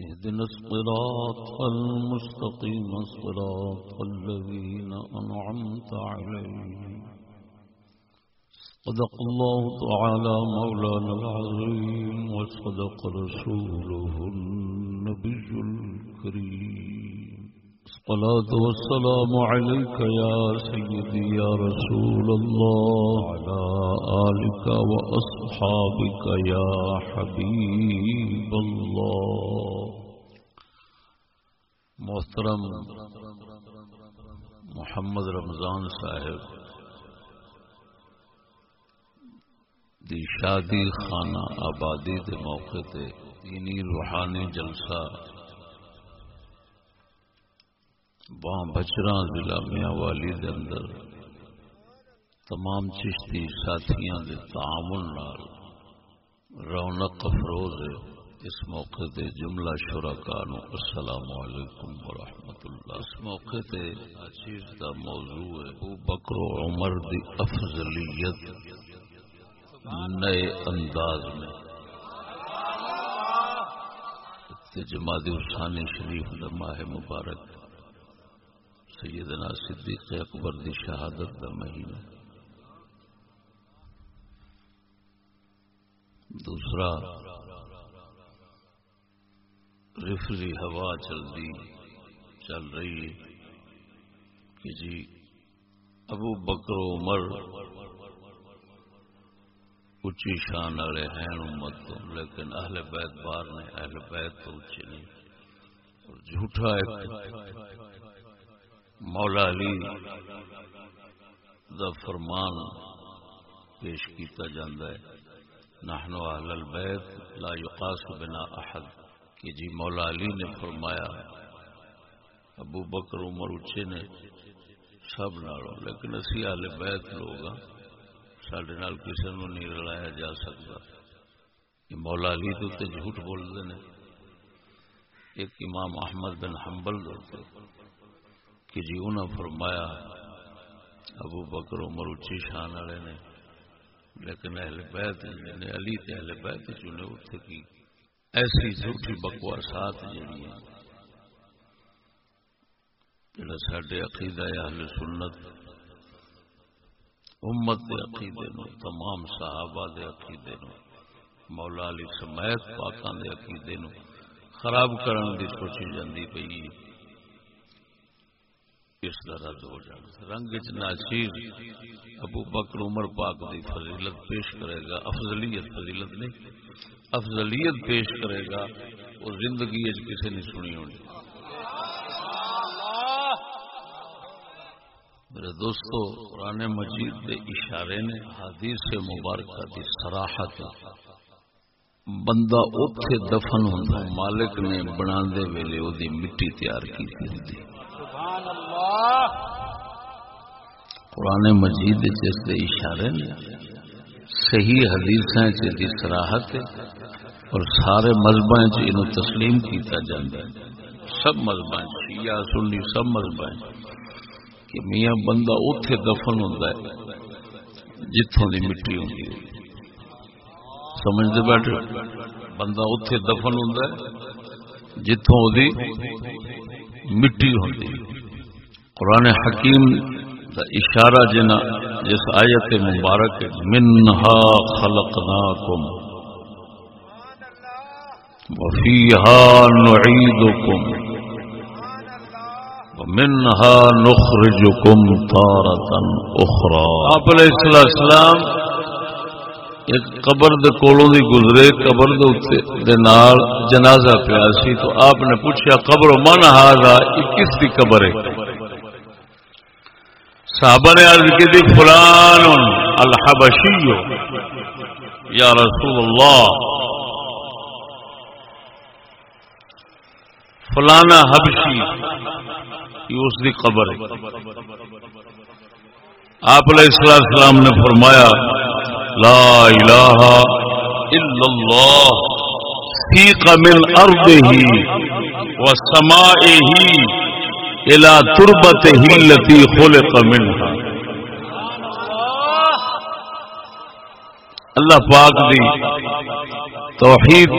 اهدنا الصراط المستقيم، صراط الذين أنعمت عليهم. صدق الله تعالى مولانا العظيم، وصدق رسوله النبي الكريم. الصلاة والسلام عليك يا سيدي يا رسول الله، على آلك وأصحابك يا حبيب الله. محترم محمد رمضان صاحب، دی شادی خانہ آبادی دے موقع تے دینی روحانی جلسہ وہاں بچرا ضلع میاں والی دے اندر تمام چشتی ساتھیاں دے تعامل نال رونق افروز ہے۔ اس موقع تے جملہ شرکا نو السلام علیکم ورحمۃ اللہ۔ اس موقع تے چیز دا موضوع ہے، ابو بکر و عمر دی افضلیت نئے انداز میں۔ جماعت الثانی شریف ماہ مبارک سیدنا صدیق اکبر دی شہادت دا مہینہ۔ دوسرا، رفلی ہوا چل دی، چل رہی کہ جی ابو بکر عمر اچھی شان والے ہیں امت تو، لیکن اہل بیت بار نے اہل بیت تو اچھی نہیں۔ اور جھوٹا ایک مولا علی دا فرمان پیش کیتا جاندہ ہے۔ نحنو اہل البیت لا یقاس بنا احد۔ کہ جی مولا علی نے فرمایا، ابو بکر، عمر، اچھے نے سب نالوں، لیکن اسی اہل بیت لوگ ہاں سڈے نال کسی نو نہیں رلایا جا سکتا۔ کہ مولا علی تو تے جھوٹ بولتے ہیں ایک امام احمد بن حنبل دے کہ جی انہوں فرمایا ابو بکر عمر اچھی شان والے نے، لیکن اہل بیت جی نے علی تے اہل بیت چنے اتنے کی ایسی جھوٹی بکواسات جہی جڑا سڈے عقیدہ اہل سنت، امت دے عقیدے نو تمام صحابہ دے عقیدے نو مولا علی سمیت پاکاں دے عقیدے نو خراب کرن دی سوچی جاندی پئی اس کا رد ہو جانا رنگ ناچیر ابو بکر عمر پاک دی فضیلت پیش کرے گا۔ افضلیت فضیلت نہیں، افضلیت پیش کرے گا۔ وہ زندگی کسی نے سنی ہونی۔ میرے دوستو، قرآن مجید دے اشارے نے حدیث مبارکہ دی سراحت بندہ اوتھے دفن ہوں مالک نے بنا دے ویلے او دی مٹی تیار کی تھی قرآن مجید جس دے اشارے نے صحیح حدیث دی سراحت اور سارے مذہب تسلیم کیتا جاتا ہے۔ سب مذہب شیعہ، سنی، سب مذہب کہ میاں بندہ اتے دفن ہوتا ہے جتوں کی مٹی ہوں سمجھتے بیٹھے بندہ اتے دفن ہوتا ہے جتوں دی مٹی ہوتی قرآن حکیم دا اشارہ جنا جس آیت مبارک منہا خلقناکم۔ وفیہا نعیدکم۔ منہا نخرجکم تارتا اخرى۔ آپ علیہ السلام ایک قبر دے کولوں دی گزرے، قبر دے اوتے دے نال جنازہ پیا سی تو آپ نے پوچھا قبر من ہاذا؟ کس دی قبر ہے؟ صحابہ نے عرض کی تھی فلان الحبشی یا رسول اللہ. فلانا حبشی، یہ اس کی قبر ہے۔ آپ علیہ السلام نے فرمایا لا الہ الا اللہ فیق من ارضه وسمائه الى تربته التي خلق منها. اللہ پاک دی توحید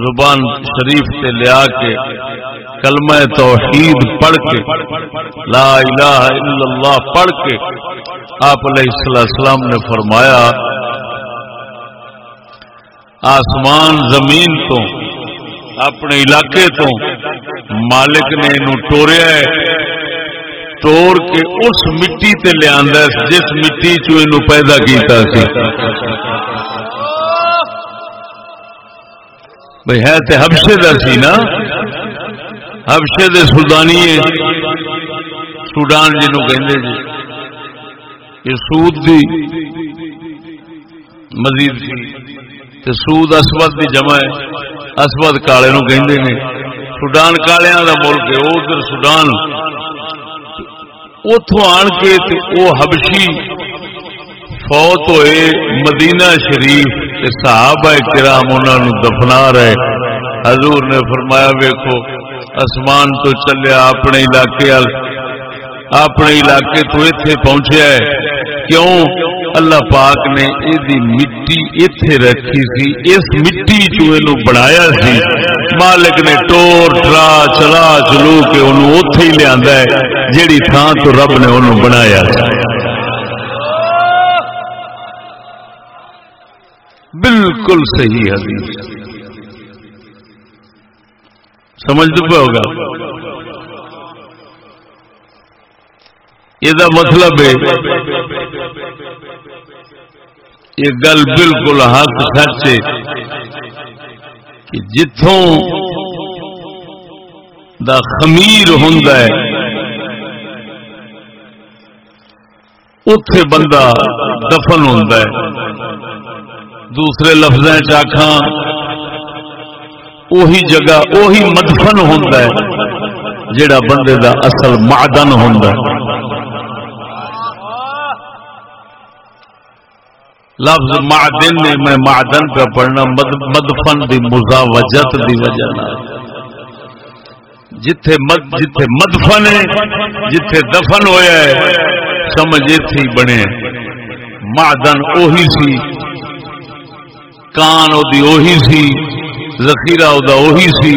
زبان شریف سے لیا کے کلمہ توحید پڑھ کے لا الہ الا اللہ پڑھ کے آپ علیہ السلام نے فرمایا، آسمان زمین تو، اپنے علاقے تو مالک نے ٹوریا ہے توڑ کے اس مٹی تے لیا جس مٹی چو پیدا کیتا سی۔ بھائی ہے تے حبشے دا سی نا۔ حبشے دے سودانی سوڈان جنوں کہندے جی۔ یہ سود دی مزید تے سود اسود دی جمع ہے۔ اسود کالے نو کہندے نے۔ سوڈان کالیاں دا ملک ہے ادھر سوڈان۔ اتوں آن کے وہ حبشی فوت ہوئے مدینہ شریف صحابہ کرام انہوں دفنا رہے۔ حضور نے فرمایا ویکو آسمان تو چلیا اپنے علاقے اپنے علاقے تو اتے پہنچیا ہے۔ کیوں؟ اللہ پاک نے یہ مٹی اتے رکھی سی، اس مٹی چو بنایا سی۔ مالک نے ٹور ٹرا چلا چلو کے انہوں اتے ہی لیا جیڑی تھان تو رب نے انہوں بنایا بالکل صحیح حدیث۔ سمجھ پہ ہوگا؟ یہ مطلب ہے، یہ گل بالکل حق سچ ہے کہ جتوں دا خمیر ہوں اتے بندہ دفن ہوں دوسرے لفظ چاخا اوہی جگہ، اوہی مدفن ہوتا جڑا بندے دا اصل معدن ہوتا ہے لفظ معدن نے میں معدن پہ پڑھنا مدفن دی مزاوجت دی وجہ جتھے مد جتھے مدفن ہے جتھے دفن ہویا ہے سمجھ اتے بنے۔ معدن اوہی سی کان اوہی سی ذخیرہ وہی سی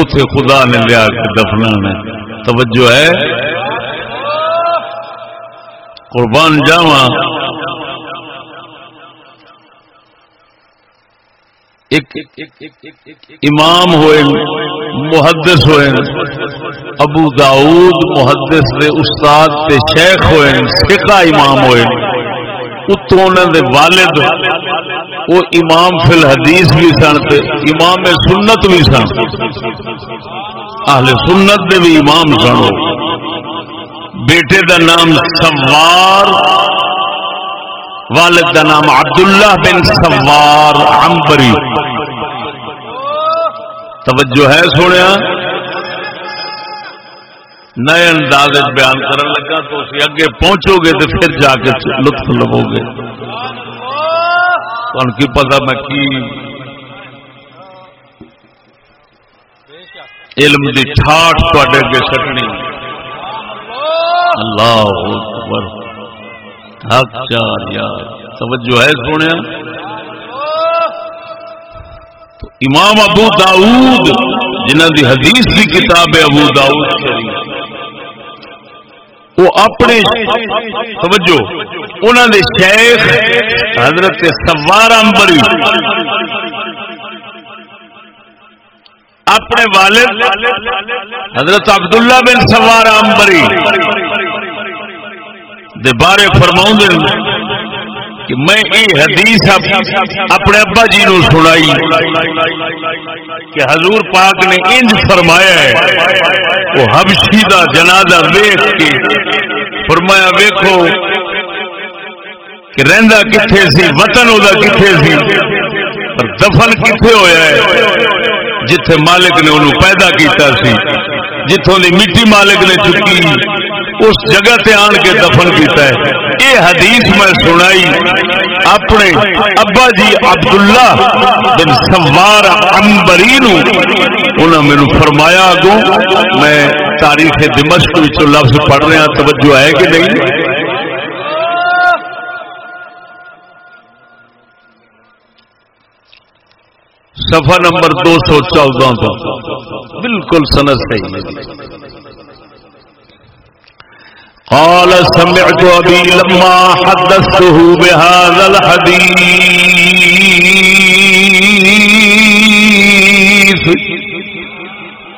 اتے خدا نے لیا کے دفنا توجہ ہے؟ قربان جاوا امام ہوئے، محدث ہوئے، ابو داؤد محدث دے استاد تے شیخ ہوئے سکھا امام ہوئے۔ اتوں دے والد وہ امام فی الحدیث بھی سن امام سنت بھی سن۔ اہل سنت دے بھی امام سن۔ بیٹے دا نام سوار والد دا نام عبداللہ بن سوار عمبری توجہ ہے سنیا؟ نئے انداز بیان کرنے لگا تو اگے پہنچو گے تو پھر جا کے لطف لو گے۔ کی پتا میں کی علم کی ٹھاٹ تے اگے سٹنی۔ اللہ اکبر۔ حق چار یار۔ توجہ ہے سونے۔ تو امام ابو داؤد جنہ دی حدیث کی کتاب ہے ابو داؤد وہ اپنے سمجھو انہوں نے شیخ حضرت سوار امبری، اپنے والد حضرت عبداللہ بن سوار امبری۔ دے بارے فرماؤں کہ میں یہ حدیث اپنے ابا جی نو سنائی کہ حضور پاک نے انج فرمایا ہے، وہ حبشی دا جنازہ ویخ کے فرمایا، ویکھو کہ رہندا کتھے سی، وطن وہ کتھے سی، پر دفن کتھے ہویا ہے؟ جتھے مالک نے انہوں پیدا کیتا سی جتوں دی مٹی مالک نے چکی۔ اس جگہ تے آن کے دفن کیتا ہے۔ یہ حدیث میں سنائی اپنے ابا جی عبداللہ بن سوار امبری انہوں نے فرمایا اگوں، میں تاریخ دمشق لفظ پڑھ رہا، توجہ ہے کہ نہیں؟ سفا نمبر دو سو چودہ بالکل سنت صحیح قال سمعت أبي لما حدثته بهذا الحديث.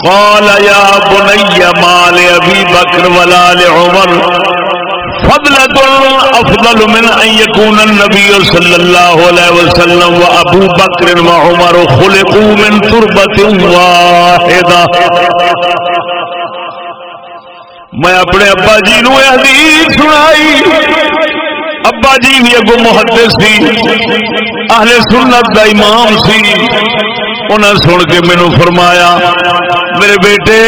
قال يا بني ما لأبي بكر ولا لعمر فضلة أفضل من أن يكون النبي صلى الله عليه وسلم وأبو بكر وعمر خلقوا من تربة واحدة. میں اپنے ابا جی نو حدیث سنائی۔ ابا جی بھی اگو محدث سی۔ اہل سنت دا امام سی۔ انہیں سن کے مینو فرمایا، میرے بیٹے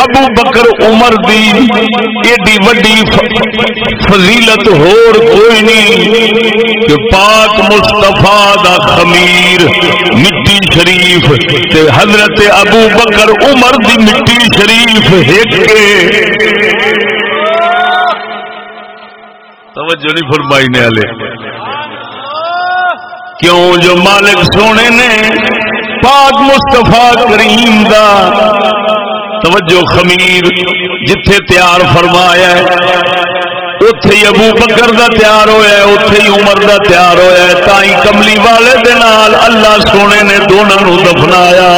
ابو بکر عمر دی ایڈی وڈی فضیلت ہور کوئی نہیں کہ پاک مستفا دا خمیر مٹی شریف تے حضرت ابو بکر عمر دی مٹی شریف ہک توجہ نہیں فرمائی نے والے کیوں جو مالک سونے نے پاک مستفا کریم دا توجہ خمیر، جتھے تیار فرمایا اتے ہی ابو بکر دا تیار ہویا ہے اتے ہی عمر دا تیار ہویا ہے تائی کملی والے دے نال اللہ سونے نے دونوں نو دفنایا۔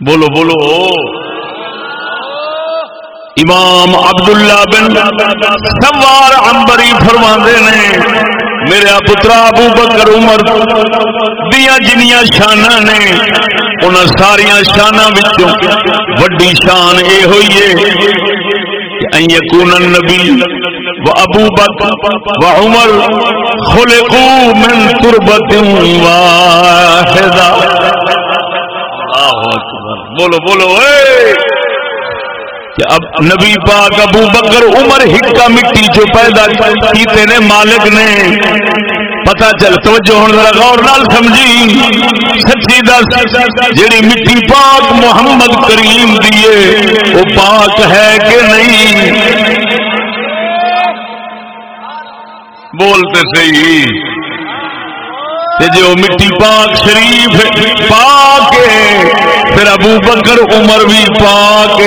بولو بولو۔ امام عبداللہ بن سوار امبری فرما نے میرا پترا ابو بکر عمر دیا جنیا شانہ نے ان ساریا شانہ وڈی شان یہ ہوئی ہے یقون نبی و ابو بکر و عمر من تربت واحدہ۔ بولو بولو، اے! کہ اب نبی پاک ابو بکر عمر ہکا مٹی جو پیدا کیتے نے مالک نے پتا چل، توجہ ہوں ذرا غور نال سمجھی۔ سچی دس، جیڑی مٹی پاک محمد کریم دیے وہ پاک ہے کہ نہیں؟ بولتے صحیح۔ جو مٹی پاک شریف پاک پھر ابو بکر، عمر بھی پاک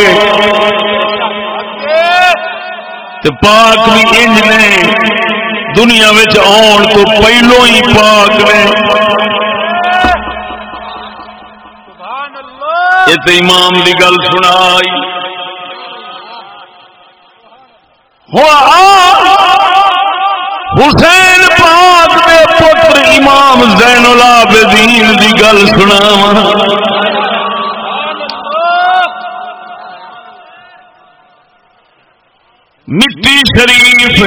پاک بھی انج نے۔ دنیا آن تو پہلو ہی پاک نے۔ یہ امام کی گل سنائی۔ حسین پاک پتر امام زین العابدین دی گل سنا مٹی شریف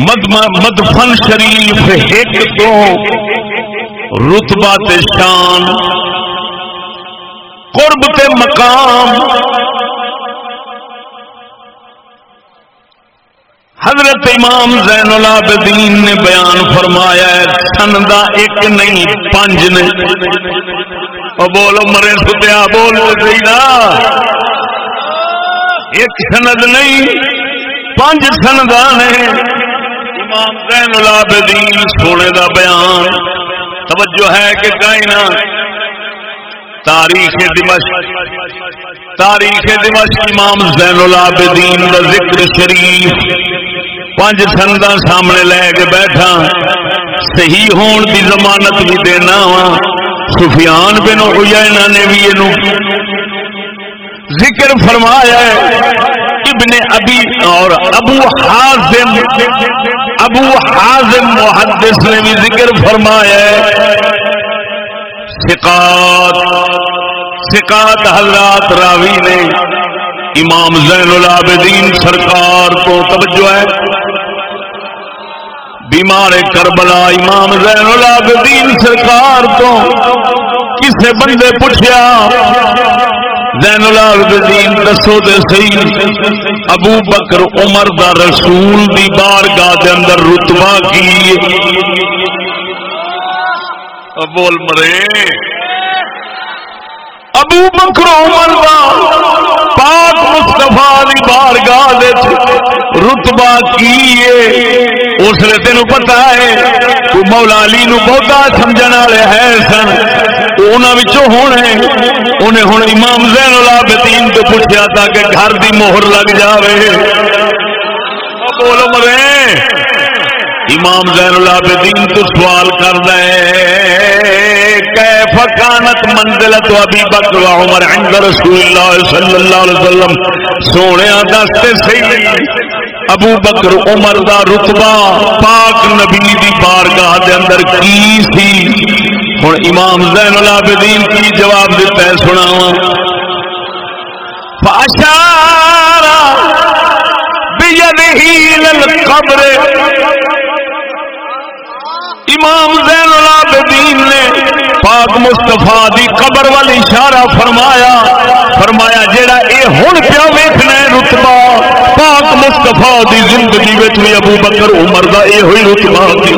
مدفن شریف ایک تو رتبہ تے شان، قرب تے مقام حضرت امام زین العابدین نے بیان فرمایا سن دا ایک نہیں پانچ نے او بولو مرے ستیا بول نا ایک سند نہیں پانچ سندان امام زین العابدین سونے دا بیان۔ توجہ ہے کہ کائنا تاریخ دمشق تاریخ دمشق امام زین العابدین دا ذکر شریف۔ پانچ سندا سامنے لے کے بیٹھا۔ صحیح ہون دی ضمانت بھی دینا وا۔ سفیان بن عیینہ نے بھی یہ ذکر فرمایا ہے۔ ابن ابی اور ابو حازم ابو حازم محدث نے بھی ذکر فرمایا ہے۔ سکات سکات حضرات راوی نے۔ امام زین العابدین سرکار کو توجہ ہے۔ بیمار کربلا امام زین العابدین سرکار تو کسے بندے پوچھا زین العابدین دسو دے صحیح، ابو بکر عمر دا رسول دی بارگاہ دے اندر رتبہ کی؟ بول مرے۔ ابو بکر عمر دا پاک مستفا دی بارگاہ رتبہ کی اس لیے تین پتا ہے تو مولا علی نو بہتا سمجھنے والے ہے سن۔ ہونے انہیں ہوں امام زین العابدین تو پوچھا تھا کہ گھر دی مہر لگ جاوے۔ بولو مرے۔ امام زین العابدین تو سوال کر دے فکانت منزلت ابھی بکر عمر عند رسول اللہ صلی اللہ علیہ وسلم؟ سونے دستے صحیح ابو بکر، عمر دا رتبہ پاک نبی دی بارگاہ دے اندر کی سی؟ ہوں امام زین العابدین کی جواب دیتا ہے سنا فاشارا بیدہی للقبر امام زین العابدین نے پاک مستفا دی قبر وال اشارہ فرمایا فرمایا جیڑا اے ہن پیا ویکھنا ہے رتبہ، پاک مستفا دی زندگی وچ بھی ابو بکر عمر دا اے ہوئی رتبہ سی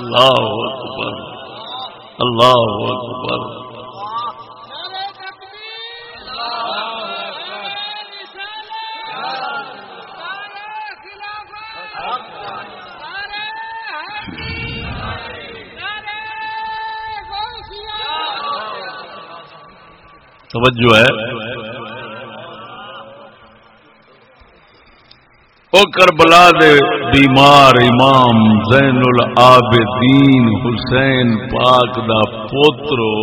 اللہ اکبر اللہ اکبر۔ توجہ ہے۔ او کربلا دے بیمار امام زین العابدین حسین پاک دا پوترو،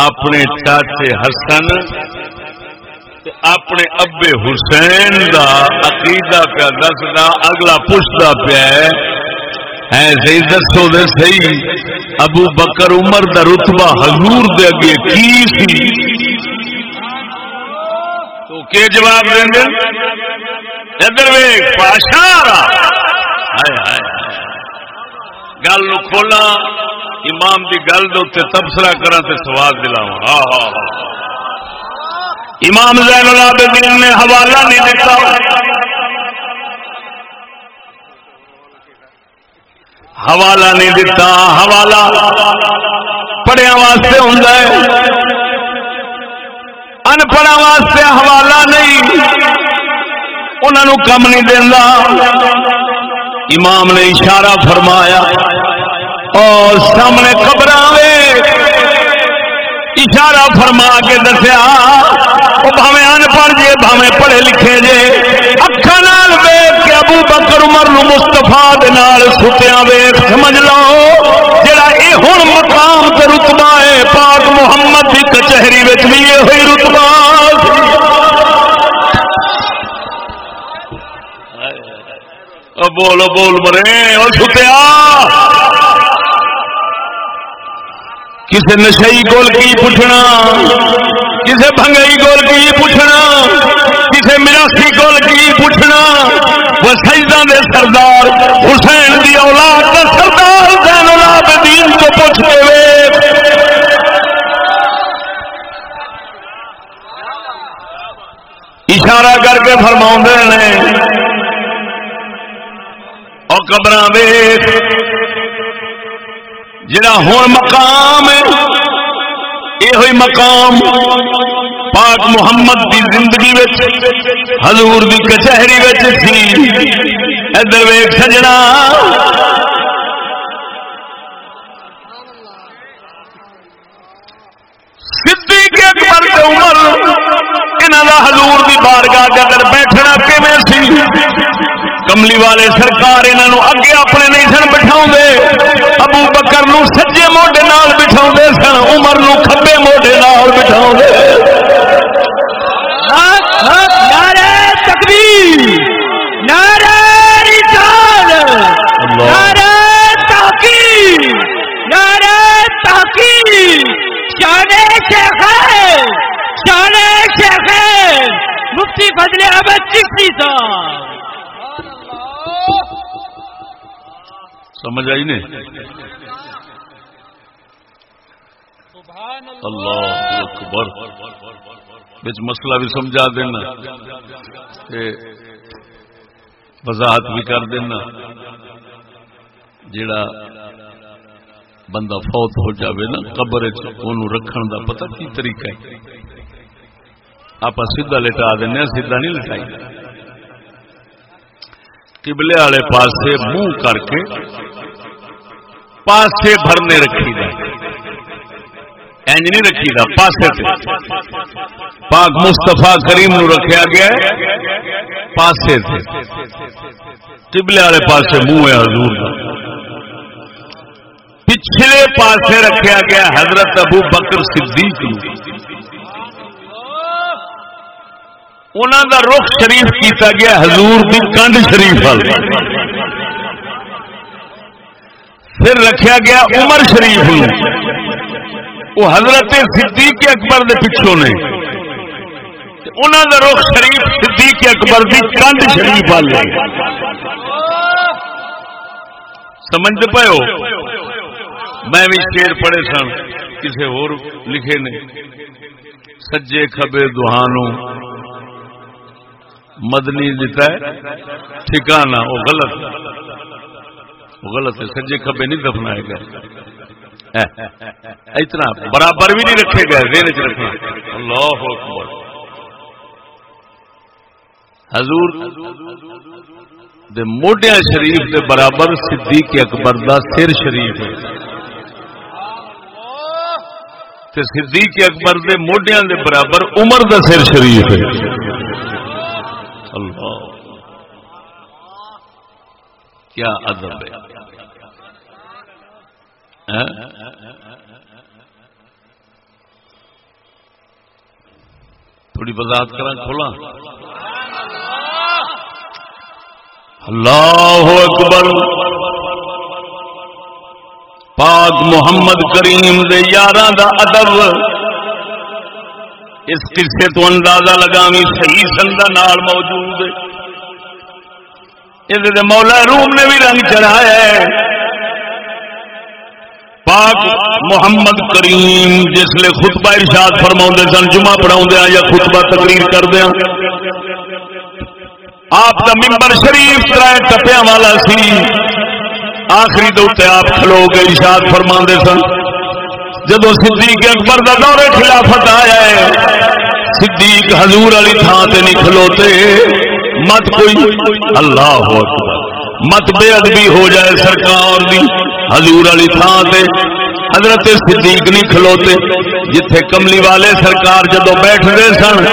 اپنے چاچے حسن اپنے ابے حسین دا عقیدہ پیا دسدا، اگلا پوچھتا پیا ایسے دسو دے صحیح ابو بکر عمر دا رتبہ حضور دے اگے کی سی؟ تو کے جواب دیں گے؟ ادھر ویک پاشارا گل کھولا، امام دی گل دے اتنے تبصرہ کرا تے سوال دلاوا ہاں ہاں ہاں امام زین العابدین نے حوالہ نہیں دیتا۔ حوالہ نہیں دتا، حوالہ پڑھیا واسطے ہوں انپڑھا واسطے حوالہ نہیں انہوں کم نہیں دینا امام نے اشارہ فرمایا، اور سامنے خبر اشارہ فرما کے دسیا وہ بھاوے انپڑھ جے بھاوے پڑھے لکھے جے اکھان ابو بکر عمر نو مستفا ستیا ویخ سمجھ لو۔ جڑا یہ ہوں مقام تے رتبہ ہے، پاک محمد کی کچہری بھی یہ ہوئی رتبہ۔ بول بول مرے اور ستیا کسی نشئی گول کی پوچھنا کسی بھنگئی گول کی پوچھنا کسی مراسی گول کی پوچھنا۔ وہ سجدہ دے سردار، حسین دی اولاد کا سردار، زین العابدین کو پوچھ کے وے اشارہ کر کے فرما نے اور قبر ویخ جڑا ہوں مقام یہ مقام پاک محمد دی زندگی حضور دی کچہری سی ادھر ویگ سجنا۔ صدیق اکبر عمر انہوں حضور دی بارگاہ کے اندر بیٹھنا کیویں سی؟ کملی والے سرکار انہوں اگے اپنے نہیں سن بٹھا ابو بکر نو سجے موڈے نال بٹھا سن، عمر نو کھبے موڈے نال بٹھا مفتی فضل احمد چشتی صاحب۔ سمجھ آئی نہیں؟ اللہ اکبر۔ بچ مسئلہ بھی سمجھا دینا۔ وضاحت بھی کر دینا۔ جڑا بندہ فوت ہو جاوے نا قبر رکھن دا پتہ کی طریقہ ہے؟ آپ سیدھا لٹا دینا سیدھا نہیں لٹائی قبلے والے پاسے منہ کر کے پاسے بھرنے رکھی گئے اینج نہیں رکھی دا پاسے سے پاک مستفا کریم نو رکھیا گیا پاسے سے قبلے والے پاسے منہ ہے حضور دا پچھلے پاسے رکھیا گیا حضرت ابو بکر صدیق نو انہوں دا رخ شریف کیتا گیا حضور دی کنڈ شریف وال پھر رکھیا گیا عمر شریف نو۔ وہ حضرت صدیق اکبر دے پچھوں نے۔ انہوں نے رخ شریف صدیق اکبر دی کند شریف والے سمجھ پے ہو؟ میں بھی شیر پڑھے سن کسی اور لکھے نے۔ سجے کبے دہانو مدنی جی دیتا ہے ٹھکانا وہ غلط۔ وہ غلط ہے، سجے کبے نہیں دفنائے گا اتنا برابر بھی نہیں رکھے گئے دین چ رکھے اللہ اکبر۔ حضور دے موڈیا شریف دے برابر صدیق اکبر دا سر شریف ہے۔ تے صدیق اکبر دے موڈیا دے برابر عمر دا سر شریف ہے اللہ کیا ادب ہے؟ تھوڑی وضاحت کرا کھولا اللہ اکبر! پاک محمد کریم دے یاراں دا ادب! اس قصے تو اندازہ لگاوی صحیح سندا نال موجود ہے۔ مولا روم نے بھی رنگ چڑھایا ہے۔ پاک محمد کریم جس لیے خطبہ ارشاد فرما سن، جمعہ پڑھا یا خطبہ تقریر کر دیا آپ کا ممبر شریف ترائے ٹپیا والا سی۔ آخری دے آپ کھلو کے ارشاد فرما سن۔ جدو صدیق اکبر کا دور خلافت آیا ہے، صدیق حضور والی تھان سے نہیں کھلوتے۔ مت کوئی۔ اللہ مت بے ادبی ہو جائے سرکار دی۔ حضور والی تھان سے حضرت صدیق نہیں کھلوتے۔ جتھے کملی والے سرکار جدو بیٹھتے سن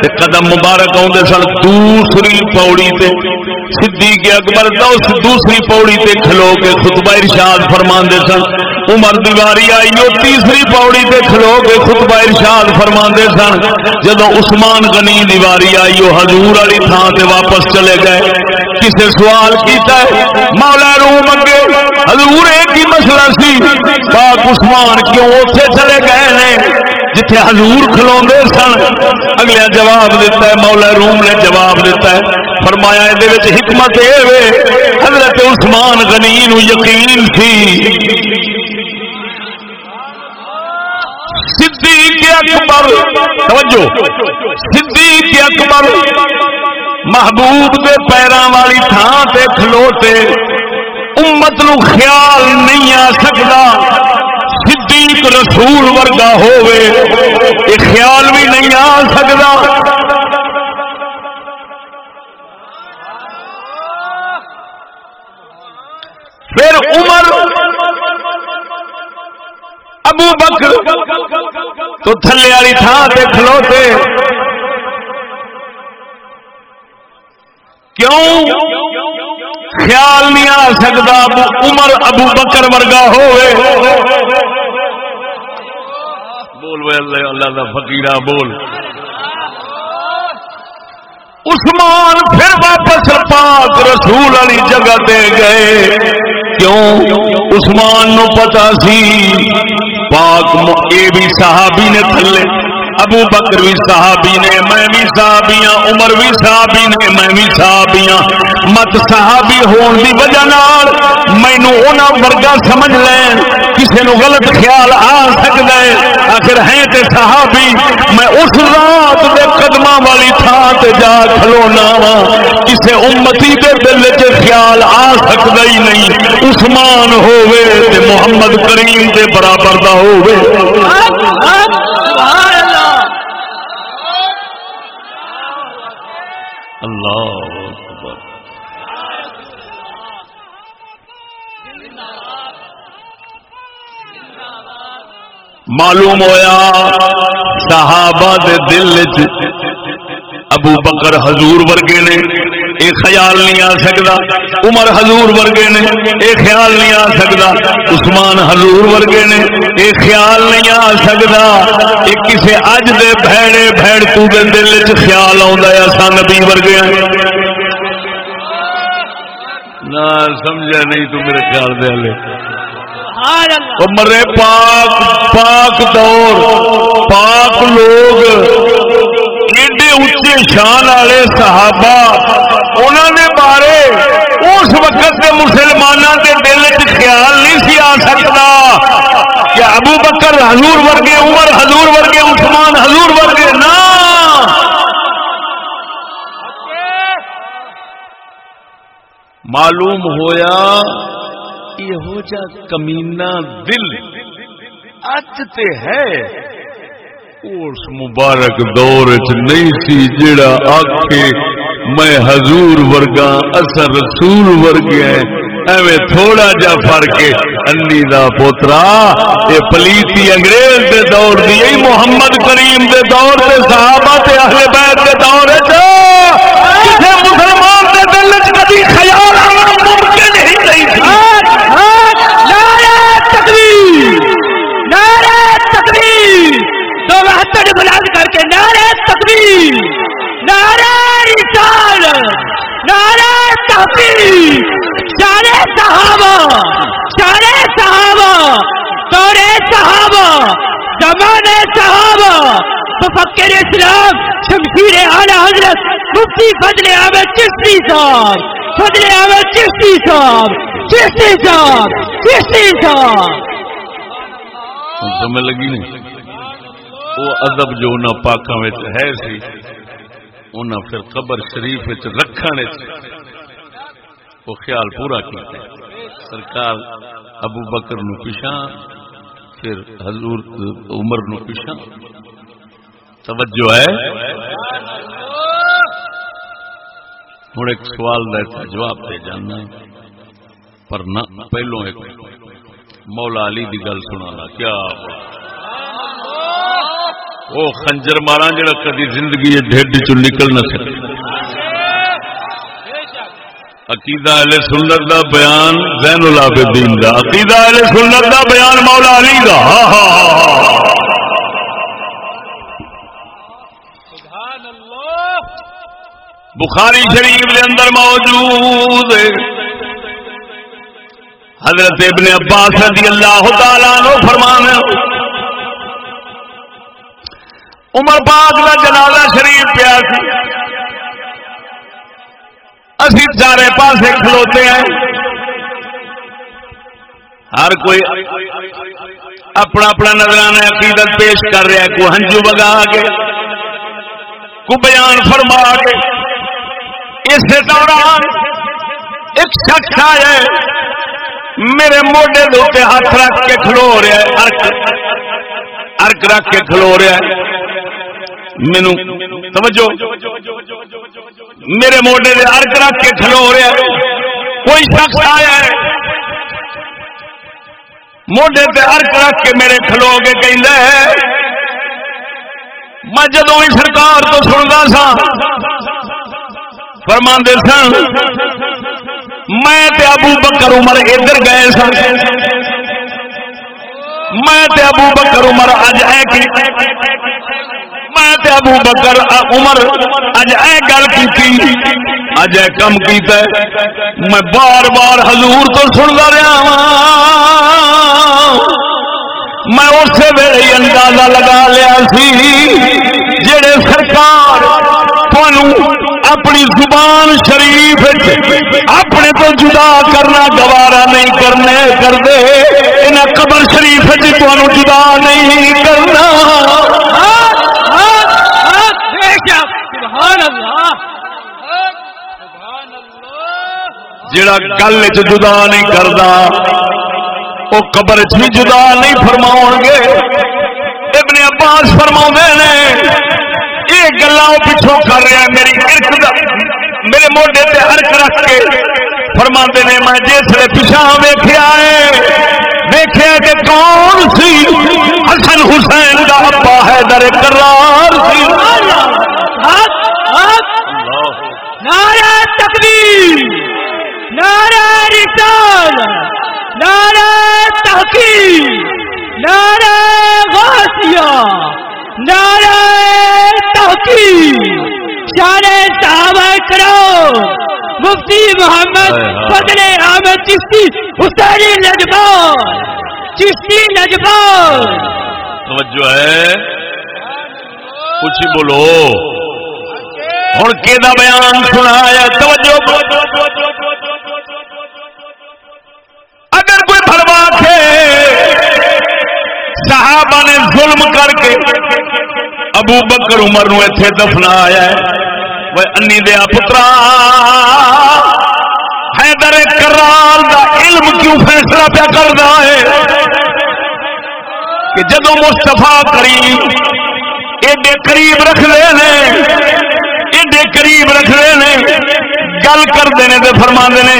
تے قدم مبارک آدھے سن دوسری پوڑی تے۔ صدیق اکبر دوسری پوڑی تے کھلو کے خطبہ ارشاد فرما سن۔ عمر دیواری آئی، وہ تیسری پوڑی تے کھلو کے خطبہ ارشاد فرما سن جدو عثمان غنی دیواری آئی، وہ حضور والی تھان سے واپس چلے گئے۔ کسی سوال کیتا ہے؟ مولا روم اگے حضور، ایک ہی مسئلہ سی۔ پاک عثمان کیوں اتنے چلے گئے نے؟ جتھے حضور کھلو سن۔ اگلے جواب دیتا ہے، مولا روم نے جواب دیتا ہے۔ فرمایا یہ حکمت یہ حضرت عثمان غنی نو یقین تھی۔ صدیق اکبر. توجہ. صدیق اکبر محبوب دے پیروں والی تھان سے کھلوتے امت نو خیال نہیں آ سکتا صدیق رسول ورگا ہوئے یہ خیال بھی نہیں آ سکتا پھر عمر ابو بکر تو تھلے والی تھان سے کھلوتے۔ کیوں؟ خیال نہیں آ سکتا عمر ابو بکر ورگا ہوئے۔ بول اللہ اللہ کا فکیرا بول۔ عثمان پھر واپس پاک رسول والی جگہ دے گئے۔ کیوں؟ عثمان نو پتا سی پاک یہ بھی صحابی نے تھلے۔ ابو بکر بھی صحابی نے، میں بھی صحابی ہاں عمر بھی صحابی نے، میں بھی صحابی ہاں۔ مت صحابی ہون دی وجہ نال مینو انہاں ورگا سمجھ لین کسی نو غلط خیال آ سکتا ہے۔ آخر ہے تے صحابی، میں اس رات دے قدمہ والی تھان تے جا کھلونا وا کسے امتی دے دل چ خیال آ سکتا ہی نہیں۔ عثمان ہووے تے محمد کریم دے برابر دا ہووے۔ اللہ اکبر۔ معلوم ہویا صحابہ دے دل چ ابو بکر حضور ورگے نے۔ یہ خیال نہیں آ سکتا عمر حضور ورگے نے۔ یہ خیال نہیں آ سکتا عثمان حضور ورگے نے۔ یہ خیال نہیں آ سکتا یہ کسی اج دے بھڑے بھڑ تو دے دل چ خیال آਉਂدا ہے اساں نبی ورگے ہیں۔ نہ سمجھا نہیں تو میرے خیال دے لے۔ مرے پاک پاک دور پاک لوگ۔ اچے شان والے صحابہ انہوں نے بارے اس وقت کے مسلمانوں کے دل چ خیال نہیں سی آ سکتا کہ ابو بکر حضور ورگے، عمر حضور ورگے، عثمان حضور ورگے، نہ۔ معلوم ہویا یہو جا کمینا دل اج تے ہے۔ اس مبارک دور چ نہیں سی جڑا آکھے میں حضور ورگا اثر رسول ورگے ایویں تھوڑا جا فرق انی دا پوترا یہ پلیتی انگریز دے دور دی یہی محمد کریم دے دور دے، صحابہ تے اہل بیت دے دور چ کسے مسلمان دے دل وچ کبھی خیال بلند کر کے نعرہ تکبیر، نعرہ رسال، نعرہ تحقیق سارے صحابہ سارے صحابہ سورے صحابہ زمانے صحابہ، مفکر اسلام، شمشیر اعلی حضرت، مفتی فضل احمد چشتی صاحب، فضل احمد چشتی صاحب چشتی صاحب چشتی صاحب۔ سمجھ لگی نہیں؟ وہ ادب جو انہوں پاکوں ہے سی انہوں پھر قبر شریف رکھنے وہ خیال پورا کیا سرکار ابو بکر نو پیچھا پھر حضور عمر نو پیچھا توجہ ہے؟ ہوں ایک سوال کا جواب دے جانا پر نہ پہلو ایک مولا علی دی گل سنا کیا وہ خنجر مارا جڑا کدی زندگی ڈیڈ چ نکل نہ سکے۔ عقیدہ اہل سنت دا بیان زین العابدین دا۔ عقیدہ اہل سنت دا بیان مولا علی دا۔ ہاں ہاں بخاری شریف دے اندر موجود ہے۔ حضرت ابن عباس رضی اللہ تعالیٰ عنہ فرمانے عمر پاک کا جنازہ شریف پیا اسی چارے پاسے کھلوتے ہیں ہر کوئی اپنا اپنا نظرانہ عقیدت پیش کر رہا ہے کوئی ہنجو بگا کے کو بیان فرما کے اس دوران ایک شخص آیا میرے موڈے دے ہاتھ رکھ کے کھلو رہا ہے ارک ارک رکھ کے کھلو رہا ہے مینو توجہ میرے موڈے دے ارک رکھ کے کھلو رہا کوئی شخص آیا ہے، موڈے تے ارک رکھ کے میرے کھلو کے کہ میں جدو ہی سرکار تو سنتا سا فرما سن، میں تے ابو بکر عمر ادھر گئے سن۔ میں تے ابو بکر عمر اج ہے کی میں ابو بکر عمر، اج اے گل کی اج اے کم کیتا ہے۔ میں بار بار حضور تو سنتا رہا ہاں۔ میں اسی ویلے ہی اندازہ لگا لیا سی جڑے سرکار اپنی زبان شریف اپنے تو جدا کرنا گوارا نہیں کرنے کر دے ان قبر شریف جدا نہیں کرنا۔ جڑا گل چ جدا نہیں کرتا وہ قبر چ بھی جدا نہیں فرماؤ گے۔ ابن عباس فرما نے، یہ گلا پچھوں کر رہا میری ارک میرے موڈے تے ارک رکھ کے فرما نے، میں جس پچھا ویخیا ہے ویخیا کہ کون سی حسن حسین کا ابا ہے در کرار سی؟ نعرہ تکبیر نعرہ رسال نعرہ تحقیق نعرہ غاسیہ نعرہ تحقیق شان صحابہ کرو مفتی محمد فضل احمد چشتی حسینی نجبان چشتی نجبان توجہ ہے۔ کچھ بولو۔ ہوں کہ بیان سنایا توجہ۔ اگر کوئی فرما کے صحابہ نے ظلم کر کے ابو بکر عمر نو اتنے دفنایا وہ انی دیا پترا، حیدر کرار دا علم کیوں فیصلہ پہ کرتا ہے؟ کہ جدو مستفا کریم ایڈے قریب رکھ لے ایڈے قریب رکھ لے گل کرتے ہیں تو فرما نے،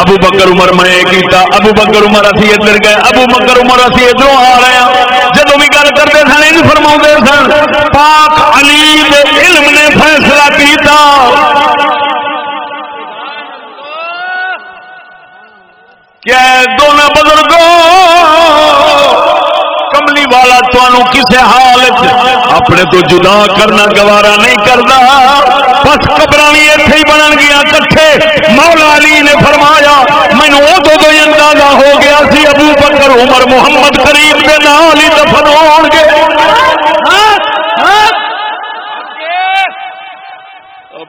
ابو بکر عمر میں یہ کیتا، ابو بکر عمر اسی ادھر گئے، ابو بکر عمر اسی ادھر آ رہے ہیں۔ جدو بھی گل کرتے سن یہ فرما سن، پاک علی علم نے فیصلہ کیتا۔ کیا دونوں بزرگوں؟ کملی والا تمہوں کسی حال اپنے تو جدا کرنا گوارا نہیں کرتا۔ بس قبر بھی اتے ہی بن گیا کٹھے۔ مولا علی نے فرمایا مینو ادو تو اندازہ ہو گیا سی ابو بکر، عمر، محمد کریم کے نال ہی دفن ہو گے۔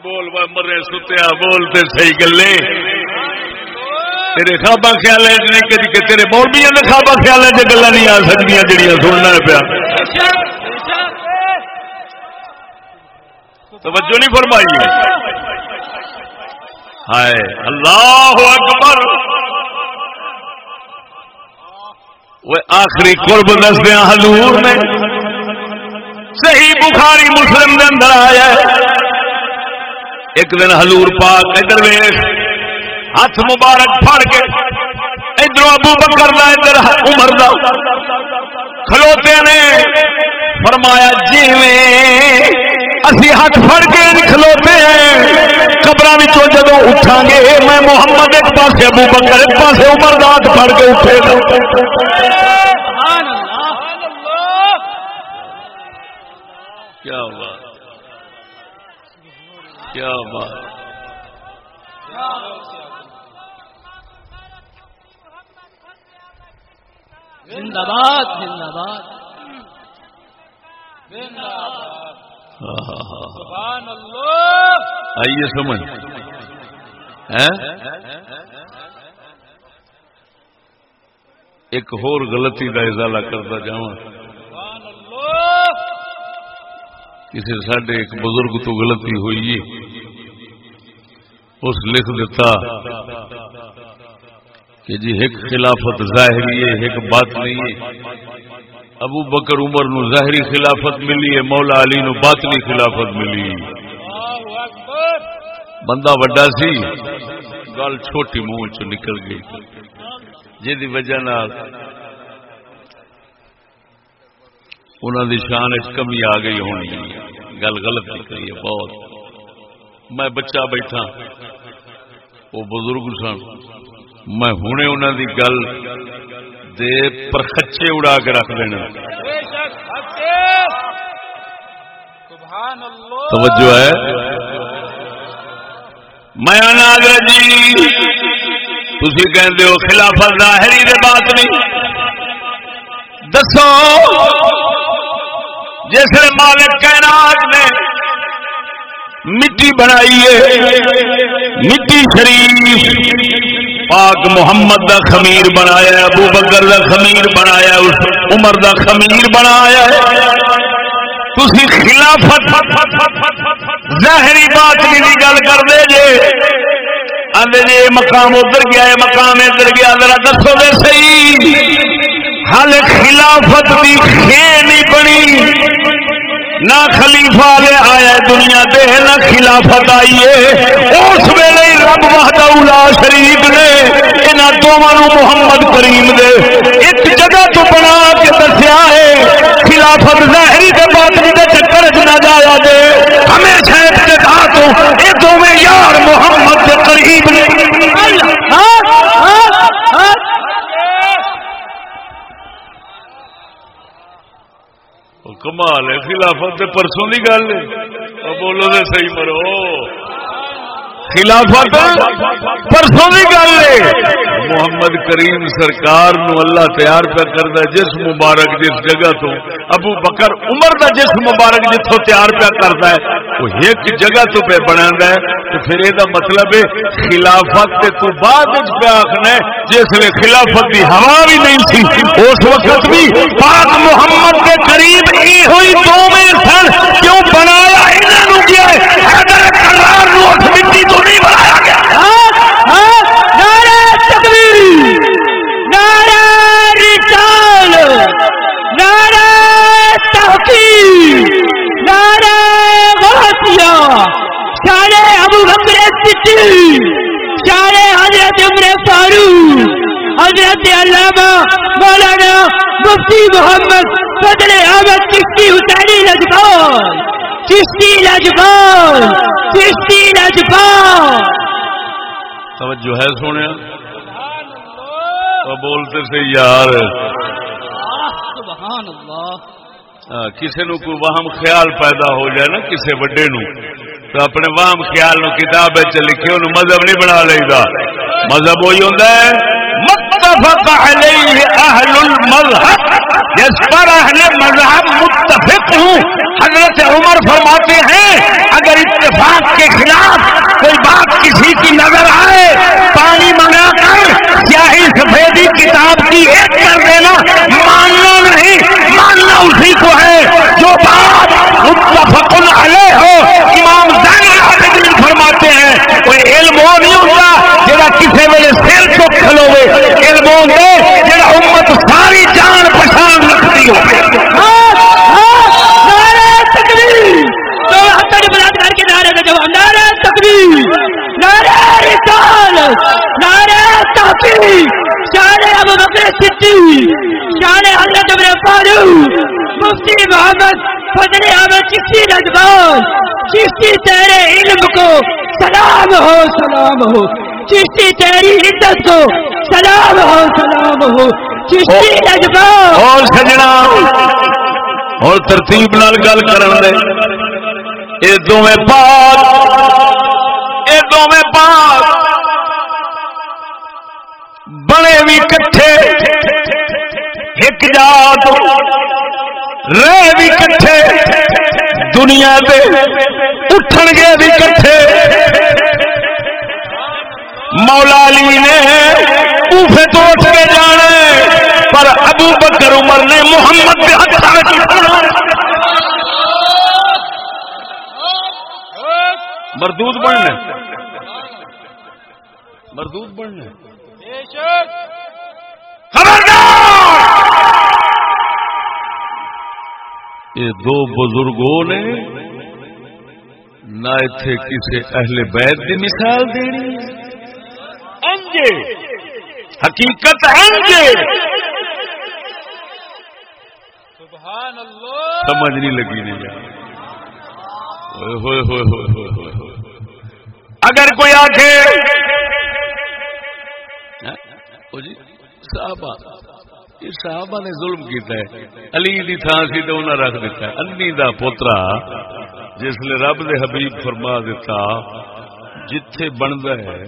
بول مرے ستیا بولتے صحیح گلے تیرے خوابہ خیال ہے نہیں، کدی کہ تیرے مولویا کے خوابہ خیال ہے گلا نہیں آ سکتی جڑیاں سننا پیا۔ توجہ نہیں فرمائی۔ ہائے، اللہ اکبر۔ وہ آخری قرب دسدے حضور نے۔ صحیح بخاری مسلم کے اندر آیا ایک دن حضور پاک ادھر ویخ۔ ہاتھ مبارک پھڑ کے ادھر ابو بکر دا، ادھر عمر دا۔ کھلوتے نے فرمایا جی اسی ہاتھ پھڑ کے کھلوتے ہیں قبر جدو اٹھا گے، میں محمد ایک پاس ابو بکر ایک پاس عمر دا ہاتھ پھڑ کے اٹھے کیا بات کیا بات۔ زندہ باد زندہ آئیے سمجھ۔ ایک ہور غلطی کا ازالہ کرتا جا کسی سڈے ایک بزرگ تو غلطی ہوئی اس لکھ دیتا کہ جی ایک خلافت ظاہری ہے، ایک بات نہیں ہے۔ ابو بکر عمر نو ظاہری خلافت ملی ہے، مولا علی نو باطنی خلافت ملی۔ بندہ وڈا سی، گل چھوٹی منہ چ نکل گئی۔ جی وجہ انہوں دی شان کمی آ گئی ہونی گل غلط نکلی ہے، بہت۔ میں بچہ بیٹھا، وہ بزرگ سن۔ میں ہوں انہوں دی گل دے پرخچے اڑا کے رکھ دینا۔ توجہ ہے۔ میں ناگر جی تھی کہ خلافت ظاہری دے بات نہیں دسو، جس مالک کائنات نے مٹی بنائی ہے، مٹی شریف۔ پاک محمد دا خمیر بنایا ابو بکر دا خمیر بنایا عمر دا خمیر بنایا تھی خلافت ظاہری بات کی گل کر دے جے آدھے جی مقام ادھر گیا ہے مقام ادھر گیا، ذرا دسو دے سی ہل خلافت کی خے نہیں بنی۔ نہ خلیفہ لے آیا دنیا دے، نہ خلافت آئی ہے۔ اس ویلے رب وحدہ اولا شریف نے انہاں دونوں محمد کریم دے ایک جگہ تو بنا کے دسیا ہے، خلافت ظاہری کے باطنی دے چکر وچ نہ جایا دے ہمیشہ ابتدا تو اے دوویں یار محمد کے قریب نے۔ کمال ہے، خلافت پرسوں کی گل۔ بولو تو صحیح مرو۔ خلافت پرسوں کی گل ہے۔ محمد کریم سرکار نو اللہ تیار پہ کرتا جس مبارک جس جگہ تو ابو بکر عمر دا جس مبارک جتوں تیار پہ کرتا ہے، وہ ایک جگہ تو پہ بنا ہے۔ تو پھر یہ مطلب ہے، خلافت کے تو بعد پہ آخنا ہے، جس نے خلافت کی ہوا بھی نہیں تھی اس وقت بھی پاک محمد کے قریب ہی ہوئی دو میں سن، کیوں بنایا انہوں کیا ہے مٹی تو نہیں بنایا گیا۔ ہاں، ہاں، نعرہ تکبیر، نعرہ رسال، نعرہ تحقیق نعرہ غوثیہ ابو بکر صدیق شان حضرت عمر فاروق، حضرت علامہ مولانا مفتی محمد فضل احمد چشتی حسینی لجبال چشتی لجبال چشتی لجبال توجہ ہے سونے۔ بولتے سے یار۔ سبحان اللہ کسی نو کوئی وہم خیال پیدا ہو جائے نا کسی وڈے نو تو اپنے وہم خیال نو کتاب لکھے انہوں مذہب نہیں بنا لے گا مذہب وہی ہوتا ہے متفق علیہ اہل المذہب جس پر اہل مذہب متفق ہوں، حضرت عمر فرماتے ہیں، اگر اتفاق کے خلاف کوئی بات کسی کی نظر آئے، پانی منگا کر سیاہی سفیدی کتاب کی ایک کر دینا ماننا نہیں، ماننا اسی کو ہے۔ جو بات متفق علیہ ہو، امام زین فرماتے ہیں، کوئی علم وہ نہیں ہوتا جہاں کسی ویلے سر چک کھلوے علم ہوتے جہاں امت ساری جان پچھان رکھتی ہو۔ ہاں، ہاں، حضرت مفتی محمد فضل احمد چشتی رجبان چشتی تیرے علم کو سلام ہو سلام ہو۔ چشتی تیری عزت کو سلام ہو سلام ہو۔ چشتی اور سجنا۔ اور ترتیب نال گل کرن دے۔ اے دوویں پاک۔ اے دوویں پاک۔ بنے بھی کٹھے۔ ایک جات۔ رہ بھی کٹھے۔ دنیا دے اٹھن گے بھی کٹھے۔ مولا علی نے اوفے تو اٹھ کے جانے۔ پر ابو بکر عمر نے محمد کے ہاتھ مردود بننے۔ مردود بننے۔ یہ دو بزرگوں نے نہ اتنے کسی اہل بیت کی مثال دینی حقیقت سمجھ نہیں لگی نہیں اگر کوئی آخے جی صحابہ۔ یہ صحابہ نے ظلم کیتا ہے۔ علی دی تھان سی تو انہیں رکھ دیتا ہے۔ انی دا پوترا جس نے رب دے حبیب فرما دیتا جتھے بنتا ہے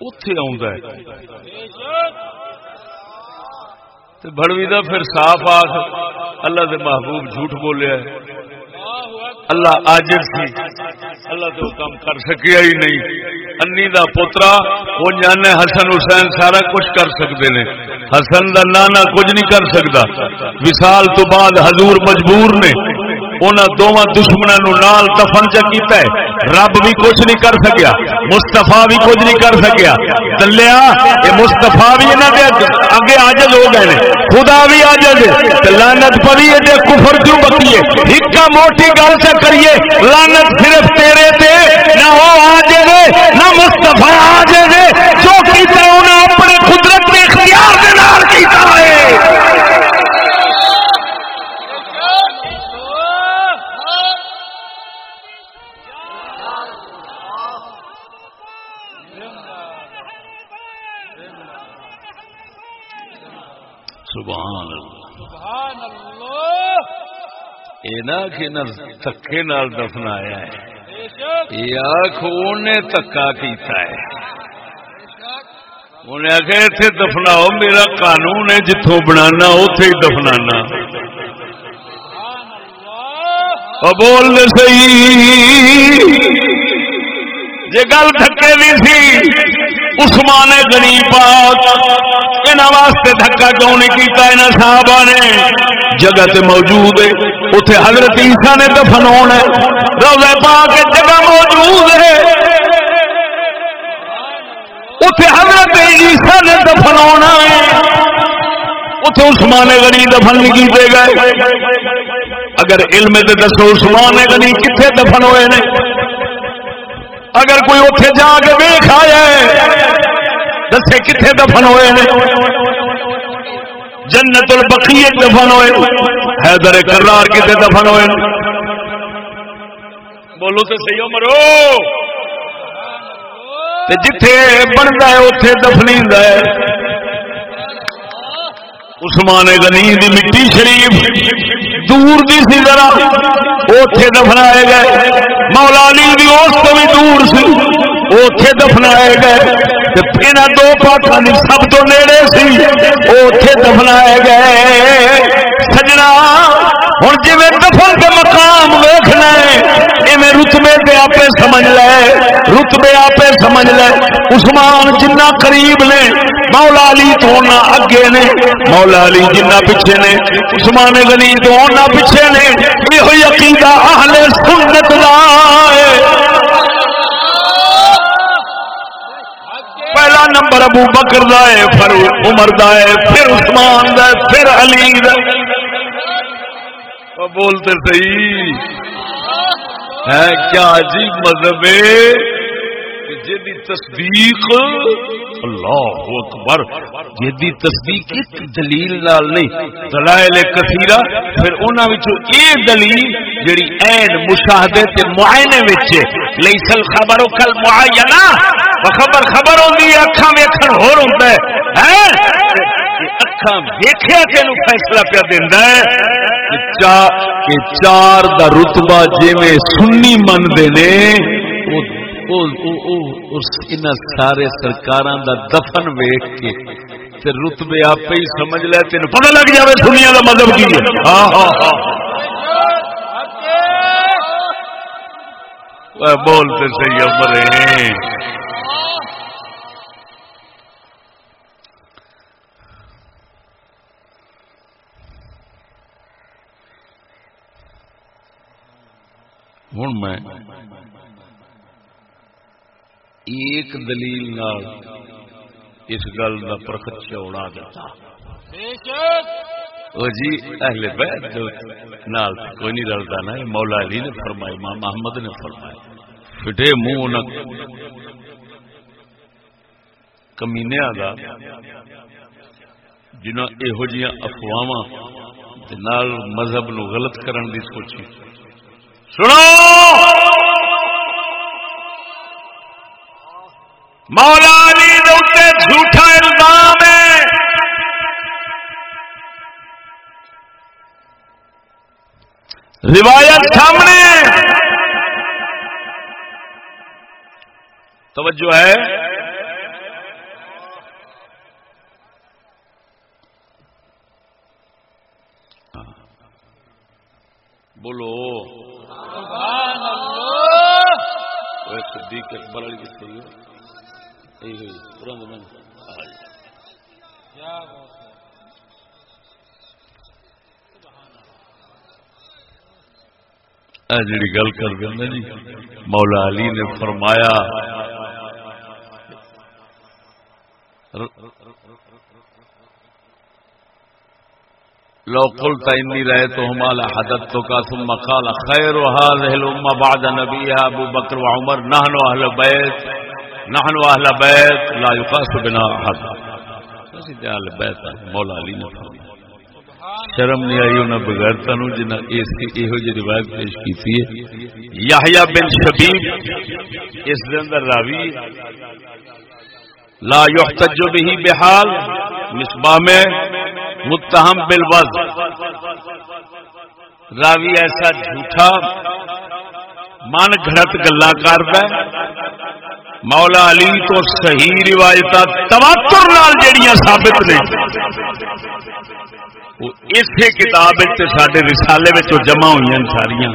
اتے آ بڑوی پھر صاف آخ اللہ دے محبوب جھوٹ بولیا اللہ آجر سی اللہ تو کام کر سکیا ہی نہیں انی دا پوترا وہ جانے حسن حسین سارا کچھ کر سکتے نے حسن دا نانا کچھ نہیں کر سکتا وسال تو بعد حضور مجبور نے انہوں دونوں دشمنوں نال دفن چکیتا ہے۔ رب بھی کچھ نہیں کر سکیا مستفا بھی کچھ نہیں کر سکیا۔ دلیا یہ مستفا بھی انہوں اگے آج لوگ ہیں خدا بھی آج لانت پوی ہے کفر کیوں بکیے ایک موٹی گل سے کریے لانت صرف تیرے تے، نہ وہ آج نہ مستفا آج یہ نہ کہ تکے نال دفنایا ہے۔ یہ آخ انہیں تکا کیتا ہے۔ انہیں آخر اتنے دفناؤ، میرا قانون ہے جتوں بنانا اتے ہی دفنانا۔ بول سی جی گل تھکے نہیں سی عثمان غنی پاک. واسطے دھکا کیوں نہیں کیتا انہاں صحابہ نے؟ جگہ تے موجود ہے اتے حضرت عیسیٰ نے دفن ہونا روزے پا کے جگہ موجود ہے۔ اتے حضرت عیسیٰ نے دفن ہونا ہے۔ اتے عثمان غنی دفن نہیں کیتے گئے۔ اگر علم دے دسو عثمان غنی کتنے دفن ہوئے نے؟ اگر کوئی اتے جا کے ویخ آیا ہے دسے کتنے دفن ہوئے نے؟ جنت البقیت دفن ہوئے حیدر کرار کتنے دفن ہوئے بولو تو سی مرو۔ جتھے بنتا ہے اتے دفنی ہے۔ عثمان غنی دی مٹی شریف دور دی سی ذرا، اوتھے دفنائے گئے۔ مولا علی دی اس تو بھی دور سی، اوتھے دفنائے گئے۔ یہاں دو پاکوں کی سب تو نیڑے سی وہ اتے دفنائے گئے سجنا ہوں جی دفن کے مقام ویخنا ہے رتبے پہ آپ سمجھ لے رتبے آپ سمجھ لے عثمان جنہ قریب نے مولا علی تو اگے نے مولا علی جنہ پیچھے نے عثمان غنی تو پیچھے نے یہ عقیدہ اہل سنت لا نمبر ابو بکر دا ہے، پھر عمر دا ہے، پھر عثمان دا ہے، پھر علی دا بولتے صحیح۔ ہے کیا عجیب مذہب ہے جی تصدیق، اللہ اکبر جی تصدیق دلیل نال نہیں، دلائل کثیرہ، پھر انہاں وچوں اے دلیل جڑی عین مشاہدے تے معائنے وچ لیس الخبر کل معینہ۔ خبر خبر ہوندی ہے، اکھاں ویکھن ہور ہوندا ہے۔ ہیں اکھاں ویکھیا فیصلہ پیا دیندا ہے چار دا رتبہ جویں سنی من دے نے سارے سرکار دا دفن ویخ کے رتبے آپ ہی سمجھ لے تین پتا لگ جائے دنیا کا مطلب کی ہاں ہاں ہاں۔ بولتے صحیح امرے ہوں میں ایک دلیل نال اس گل کا پرخچا اڑا دیتا۔ جی اہل بیت نال کوئی نہیں رلتا نا۔ مولا علی نے فرمایا، امام محمد نے فرمایا۔ فٹے منہ نہ۔ کمینیا کا جنہ یہو جہاں افواہ مذہب نو غلط کرن دی سوچی۔ سنو! مولا علی دے جھوٹا الزام ہے۔ روایت سامنے توجہ ہے۔ صدیق اکبر والی کتنی ہوئی یہی ہوئی پورا من جڑی جی، جی، گل کر دیں جی۔ مولا علی نے فرمایا۔ لو قلت انی رأيت هما لحدثتك ثم قال خير هذه الامه بعد نبيها ابو بكر وعمر نحن اهل بيت نحن اهل بيت لا يقاس بنا احد اهل بيت مولا علی نے شرم نہیں آئی انہیں بغیر تنو جنہ اس کی یہ جی روایت پیش کی تھی یحییٰ بن شبیب، اس دے اندر راوی لا يحتج به بحال، مصباح میں متہم بالوز راوی ایسا جھوٹا من گھڑت گلا کر مولا علی تو صحیح روایت تواتر نال جڑیاں ثابت نے. اسی کتاب سڈے رسالے میں جمع ہوئی ساریاں.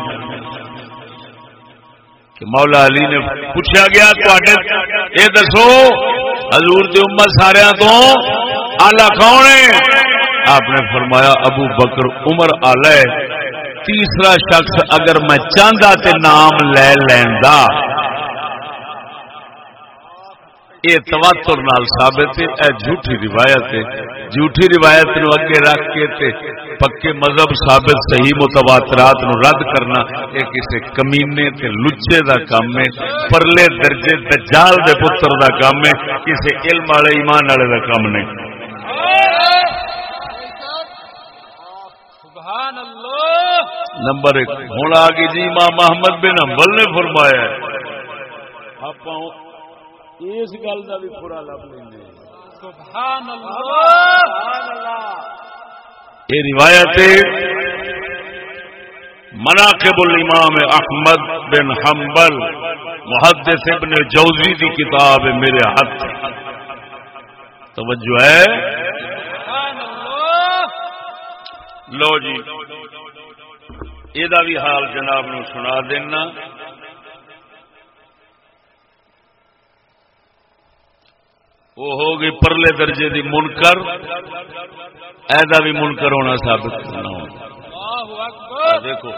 کہ مولا علی نے پوچھا گیا یہ دسو، حضور دی امت سارا تو آلہ کون ہے؟ آپ نے فرمایا ابو بکر عمر آلہ تیسرا شخص اگر میں چاہتا تے نام لے لینا یہ تواتر نال ثابت ہے، اے جھوٹی روایت ہے۔ جھوٹی روایت نو اگے رکھ کے تے پکے مذہب ثابت، صحیح متواترات نو رد کرنا یہ کسی کمینے تے لچے دا کام ہے، پرلے درجے دجال دے پتر دا کام ہے کسی علم والے ایمان والے دا کام نہیں۔ نمبر ایک۔ ہوں آ گئی جی ماں محمد بن حنبل نے فرمایا آپ اس گل کا بھی پورا لب لیں یہ روایت مناقب الامام احمد بن حنبل محدث ابن جوزی کی کتاب میرے ہاتھ۔ توجہ ہے۔ لو جی۔ یہ بھی حال جناب نو سنا دینا وہ ہو گئی پرلے درجے دی منکر ایدا بھی منکر ہونا ثابت کرنا ہونا دیکھو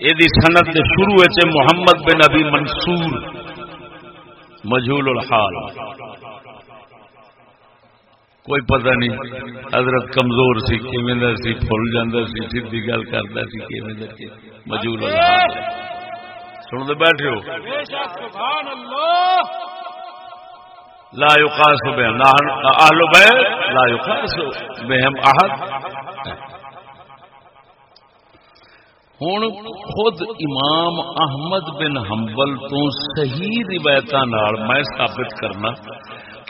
یہ سنت کے شروع ہے محمد بن ابی منصور مجھول الحال کوئی پتہ نہیں۔ حضرت کمزور سی، کیویں سی، پھول جاندہ سی، سیدھی گل کرتا سی، کیویں مجھول الحال سن دے بیٹھے ہو سبحان اللہ لا يقاس بهم اهل بيت لا يقاس بهم احد۔ ہوں خود امام احمد بن حنبل تو صحیح روایت میں ثابت کرنا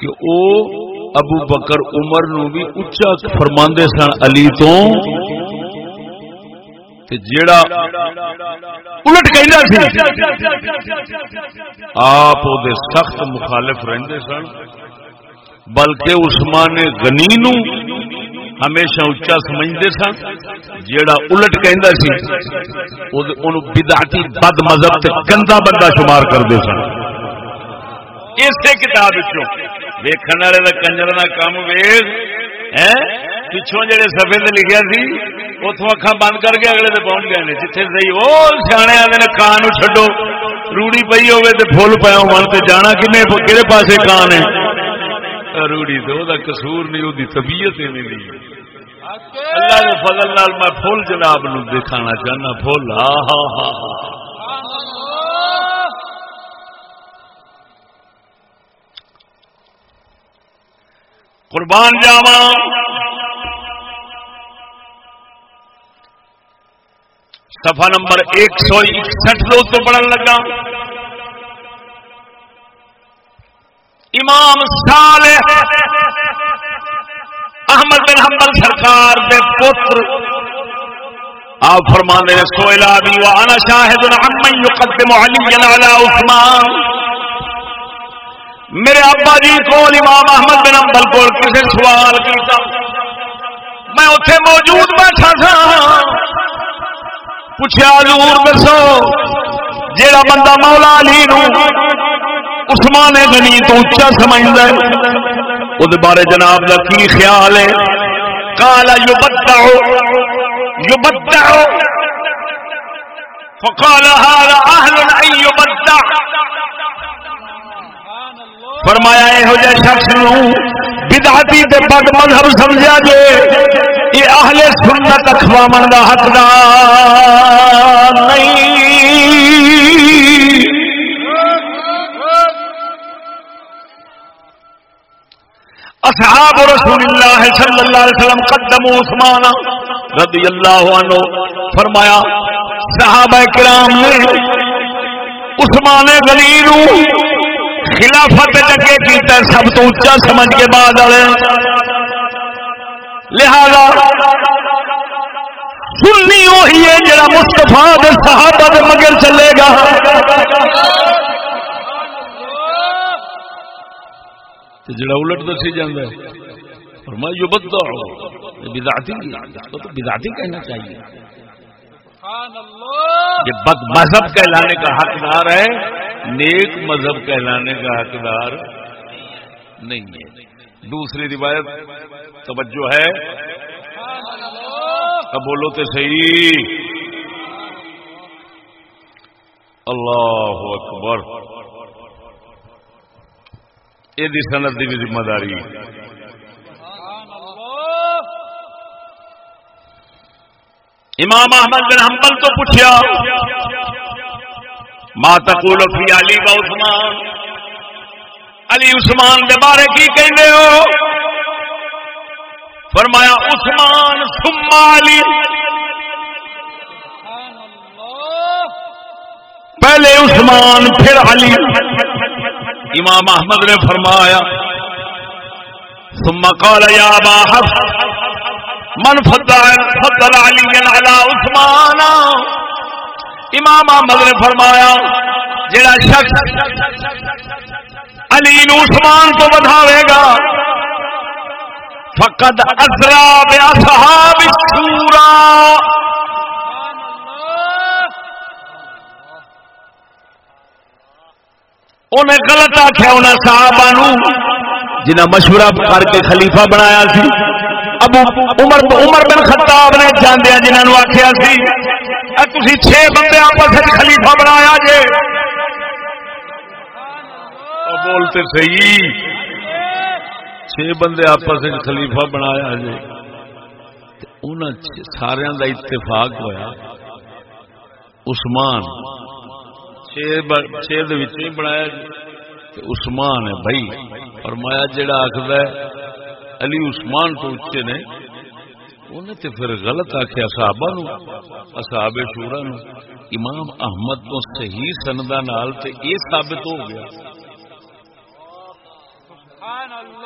کہ او ابو بکر عمر نو بھی اچا فرماندے سن علی تو جیڑا الٹ آپ سخت مخالف رہتے سن، بلکہ عثمان غنی نو ہمیشہ اچا سمجھتے سن، جیڑا الٹ بدعتی بد مذہب گندا بندہ شمار کرتے سن۔ اسی کتاب ویکن والے کنجر کا کام ویگ پچھوں جڑے سفے سے لکھا سی اتوں اکھا بند کر کے اگلے پہنچ گئے جیتے سی وہ سیانے آتے آدھے کان چڈو روڑی پی ہوے تو فل پایا من سے جانا کن کہڑے پاس کان ہے؟ روڑی تو وہ کسور نہیں وہ طبیعت ہی نہیں اللہ کے فضل نال میں فل جناب نو دکھانا چاہنا فل ہاں ہاں ہاں قربان جاوا سفا نمبر ایک سو اکسٹھ لوگ تو پڑھن لگا۔ امام صالح احمد بن حنبل سرکار دے پتر۔ آپ فرمانے سوئلا بھی وانا شاہد عمن يقدم علي على عثمان۔ میرے ابا جی کو امام احمد بن حنبل کو کسی سوال کیتا۔ میں اتے موجود بیٹھا تھا۔ پوچھا دسو، جیڑا بندہ مولا علی نو عثمان غنی تو اچا سمجھتا ہے وہ بارے جناب کا کی خیال ہے؟ کالا یو بتا یو بتا فقال هذا اهل ان يبدع فرمایا یہو جہ شخص نو بدعتی تے بد مذہب سمجھا جے، یہ اہل سنت اخوامن دا حقدار نہیں۔ اصحاب رسول اللہ صلی اللہ علیہ وسلم قدموا عثمان رضی اللہ عنہ، فرمایا، صحابہ کرام نے، عثمان غنی خلافت جگہ کیتا ہے، سب تو اچا سمجھ کے بعد والے۔ لہذا سننی وہی ہے جڑا مستفا صحابہ دے مگر چلے گا۔ جڑا الٹ دسی جانا ہے، فرمایا یہ بدعتی بدعتی کہنا چاہیے۔ یہ بد مذہب کہلانے کا حقدار ہے نیک مذہب کہلانے کا حقدار نہیں ہے۔ دوسری روایت توجہ ہے۔ اب بولو تو صحیح۔ اللہ اکبر۔ یہ سنت کی بھی ذمہ داری۔ امام احمد بن حنبل تو پوچھا ما تقول فی علی و عثمان؟ علی عثمان کے بارے کی کہنے ہو؟ فرمایا، عثمان ثم علی۔ پہلے عثمان، پھر علی۔ امام احمد نے فرمایا، ثم قال، یا ابا حفص من فضل فضل علی علی عثمان. امام احمد نے فرمایا، جڑا شخص علی عثمان کو بدھاوے گا، فقد ازرا باصحاب السورا انہیں غلط آخیا انہیں صحابہ جنہ مشورہ کر کے خلیفہ بنایا سی ابو عمر عمر بن خطاب نے جاندیا جنہوں آخیا سی تھی چھ بندے آپس خلیفہ بنایا جے۔ بولتے صحیح۔ چھ بندے آپس خلیفہ بنایا جے۔ سارا کا اتفاق ہوا عثمان چھ بنایا عثمان ہے بھائی، فرمایا جڑا آخر علی عثمان تو اچے نے، انہیں تے پھر غلط آخیا صحابہ نو، اصحاب شورا نو۔ امام احمد تو صحیح سندا نال تے یہ ثابت ہو گیا۔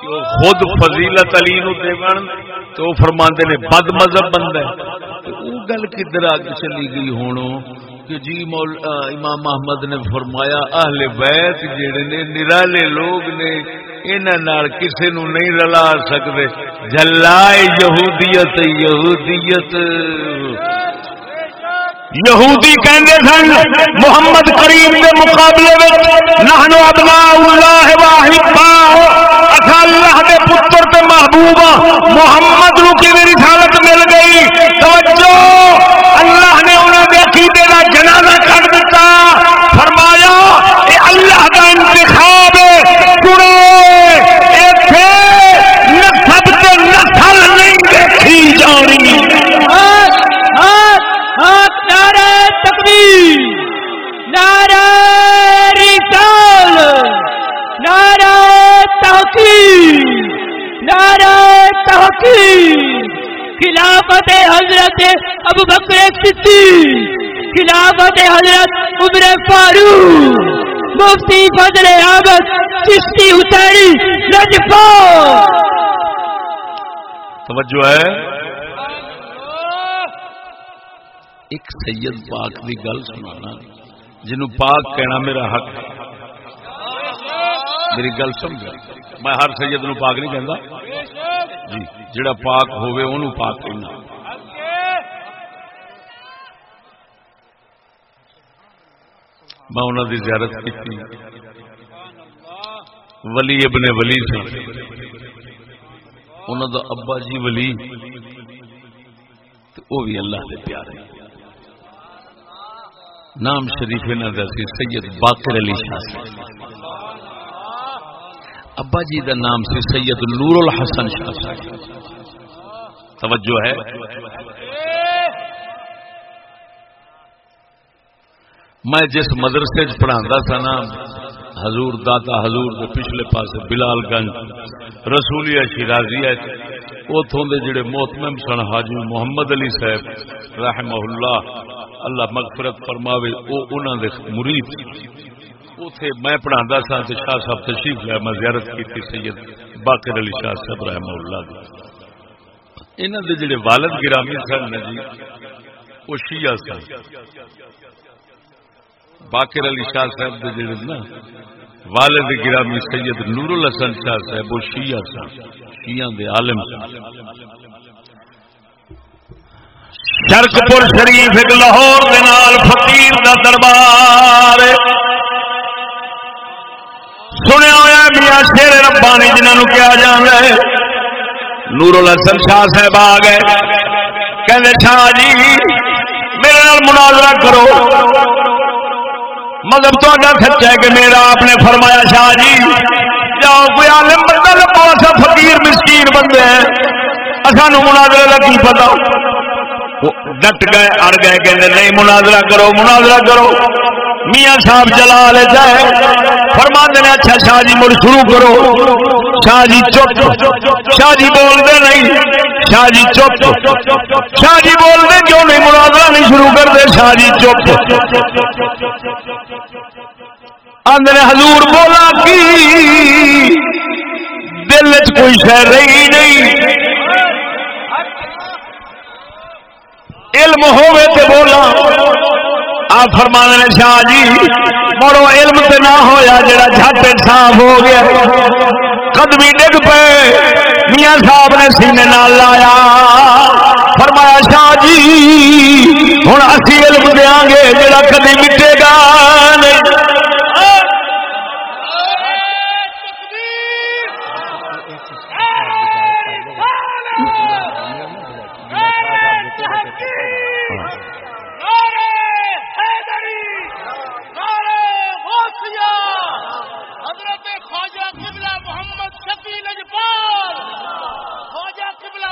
کہ خود فضیلت علی نو دیون تو فرماندے نے، بد مذہب بندہ ہے۔ وہ گل کدھر آگ چلی گئی ہونوں کہ جی مول امام محمد نے فرمایا، اہل بیت جڑے نے، نرالے لوگ نے انہاں کسی نو نہیں رلا سکتے جلائے یہودیت یہودیت۔ یہودی کہندے سن، محمد کریم کے مقابلے میں نحنو ابناء اللہ واحباہ اچھا اللہ دے پتر تے محبوب ہاں۔ محمد نو کی رسالت مل گئی؟ توجہ! نعرہ تحقیق خلافت حضرت ابو بکر صدیق خلافت حضرت عمر فاروق مفتی فضل احمد چشتی اتاری نجفا توجہ ہے۔ ایک سید پاک کی گل سنانا جنوں پاک کہنا میرا حق میری گل سمجھ میں ہر سید نو پاک نہیں کہندا۔ جی جڑا پاک ہوئے انہوں پاک کہنا میں انہوں دی زیارت کی ولی ابن ولی سن انہوں دا ابا جی ولی۔ وہ بھی اللہ کے پیارے نام شریف انہوں کا سی، سید باقر علی شاہ ابا جی دا نام سی سید نور الحسن شاہ۔ توجہ ہے۔ میں جس مدرسے پڑھا تھا نا، حضور داتا حضور کے پچھلے پاس بلال گنج، رسولی شیرازی اتوں کے جڑے محتمم سن، حاجی محمد علی صاحب، رحمہ اللہ اللہ مغفرت فرماوے، او انہوں دے مرید۔ اتے میں پڑھا سا تو شاہ صاحب تشریف لیا میں زیارت کی تھی سید باقر علی شاہ صاحب رحمہ اللہ انہوں دے جڑے والد گرامی سن نا جی وہ شیعہ سن۔ باقر علی شاہ صاحب دے جڑے نا، والد گرامی سید نور الحسن شاہ صاحب وہ شیعہ سن۔ شیعہ دے عالم سن۔ شرک پور شریف ایک لاہور دے نال فقیر دا دربار۔ سنیا ہوا میاں شیر ربانی جنہوں کیا جان ہے۔ نور الحسن شاہ صاحب آ گئے۔ کہ شاہ جی میرے نال مناظرہ کرو۔ مطلب تو سچا ہے کہ میرا آپ نے فرمایا، شاہ جی جاؤ کوئی عالم بندہ لگو اصا فقیر، مسکین بندے ہیں۔ سانو مناظرہ کا کی پتا ڈٹ گئے، اڑ گئے کہ نہیں، مناظرہ کرو مناظرہ کرو۔ میاں صاحب چلا لے جائے۔ فرما دینے اچھا شاہ جی مڑ شروع کرو۔ شاہ جی چپ۔ شاہ جی بول دے نہیں۔ شاہ جی چپ۔ شاہ جی بول دے کیوں نہیں؟ مناظرہ نہیں شروع کر دے شاہ جی چپ۔ آدھے حضور بولا کی؟ دل چ کوئی شہر رہی نہیں۔ علم ہوئے تے بولا۔ آپ فرمانے نے شاہ جی مڑو علم تے نہ ہویا جڑا جھٹ صاف ہو گیا۔ قدمی ڈگ پے، میاں صاحب نے سینے نال لایا۔ فرمایا، شاہ جی ہوں اسی علم دیا گے جڑا کدی مٹے گا نہیں۔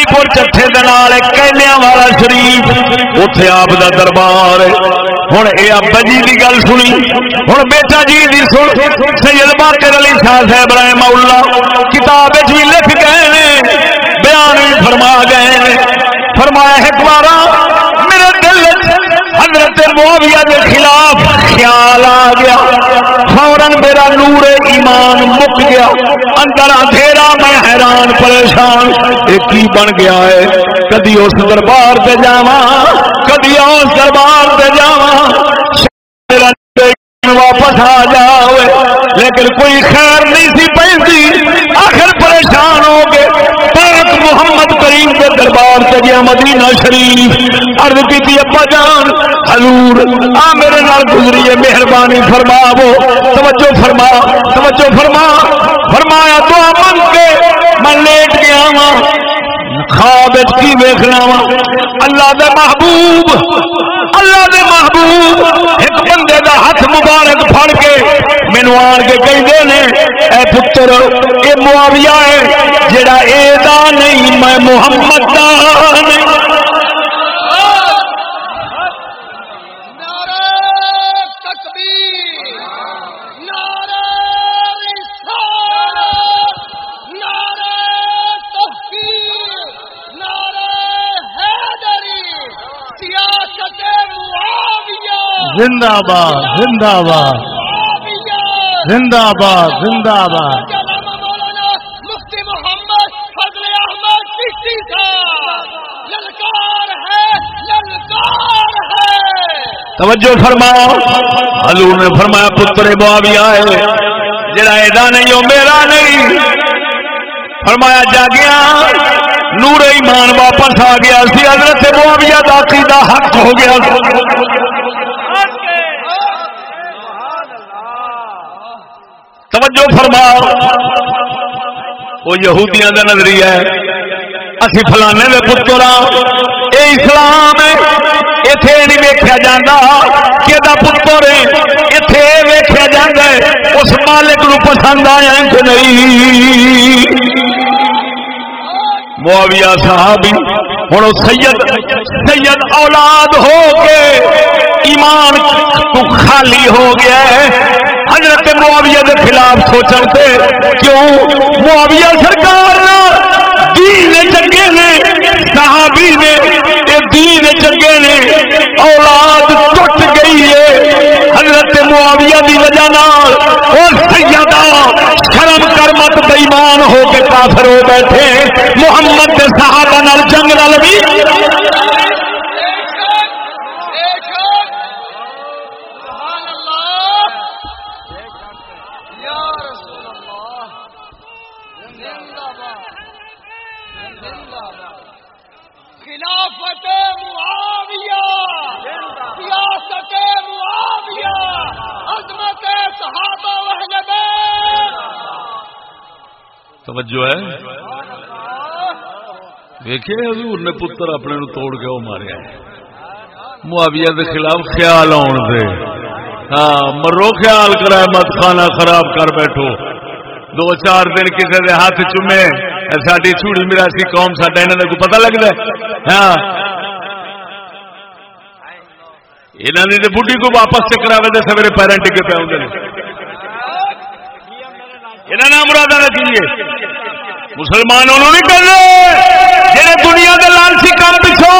علی پور چٹے کہنیا والا شریف اتے آپ دا دربار ہوں یہ ابا جی کی گل سنی۔ ہوں بیٹا جی دی سن۔ سید باقر علی شاہ صاحب رائے مولا کتاب بھی لکھ گئے بیان بھی فرما گئے فرمایا ایک بار معاویہ کے خلاف خیال آ گیا۔ فورن میرا نور ایمان مک گیا۔ اندر اندھیرا میں حیران پریشان۔ ایک ہی بن گیا ہے؟ کدی اس دربار سے جاوا کدی اس دربار سے جاوا واپس آ جاؤ لیکن کوئی خیر نہیں سی پہ آخر پریشان ہو گئے محمد کریم کے دربار سے گیا مدینہ شریف۔ عرض کی ابا جان، حضور، آ میرے نال گزری ہے مہربانی فرما وہ توجہ فرما توجہ فرما۔ فرمایا تو من کے میں لیٹ گیا وا خواب کی ویخنا وا؟ اللہ دے محبوب، اللہ دے محبوب۔ ایک بندے دا ہاتھ مبارک پھڑ کے مینو آن کے کہتے نے اے پتر اے معاویہ ہے جڑا اے دا نہیں میں محمد دا۔ نہیں زندہ باد زندہ باد زندہ باد زندہ باد توجہ فرماؤ۔ حضور نے فرمایا پتر معاویہ ہے جڑا ایڈا نہیں ہو میرا نہیں۔ فرمایا جاگیا نور ایمان واپس آ گیا سی حضرت معاویہ دا عقیدہ حق ہو گیا۔ توجہ فرماؤ وہ یہودیاں کا نظریہ ہے۔ اسی فلانے دے پتر اے اسلام اتے نہیں ویکیا جا کہ پتر اتے ویکیا جا اس مالک نو پسند آیا کہ نہیں؟ معاویہ صحابی ہوں سید سید اولاد ہو کے ایمان تو خالی ہو گیا ہے۔ حضرت معاویہ کے خلاف سوچن سوچتے کیوں؟ معاویہ سرکار دین چنگے نے، صحابی نے دین چنگے نے، اولاد ٹوٹ گئی ہے۔ حضرت معاویہ دی وجہ نال، اور سیدہ شرم کر مت بےمان ہو کے کافر ہو بیٹھے محمد صحابہ نال جنگ نال بھی۔ توجہ ہے؟ ویکے حضور نے پتر اپنے نو توڑ کے وہ ماریا معاویہ دے خلاف خیال آن دے۔ ہاں مرو خیال کرائے مت کھانا خراب کر بیٹھو۔ دو چار دن کسی دے ہاتھ چومے ساری چوڑی میراسی قوم، ساڈا یہاں کو پتا لگتا ہے۔ ہاں۔ یہاں نے بڑھی کو واپس چکرا سویرے پیروں ٹکے پہ آدھے یہاں نام مراد کی مسلمانوں نہیں کرنے جہے دنیا کے لالچی کام پچھو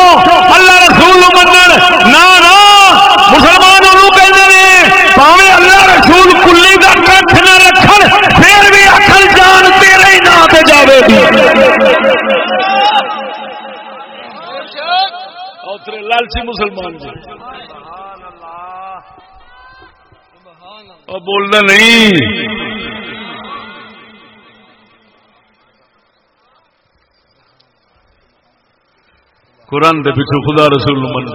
اللہ رسول منن نہ مسلمانوں پاوے اللہ رسول کلی کا کھ نہ رکھ پھر بھی اکل جان تیرے ہی نہ پہ جاوے گی۔ لالچی مسلمان جی۔ بولنا نہیں۔ قرآن دے پیچھے خدا رسول من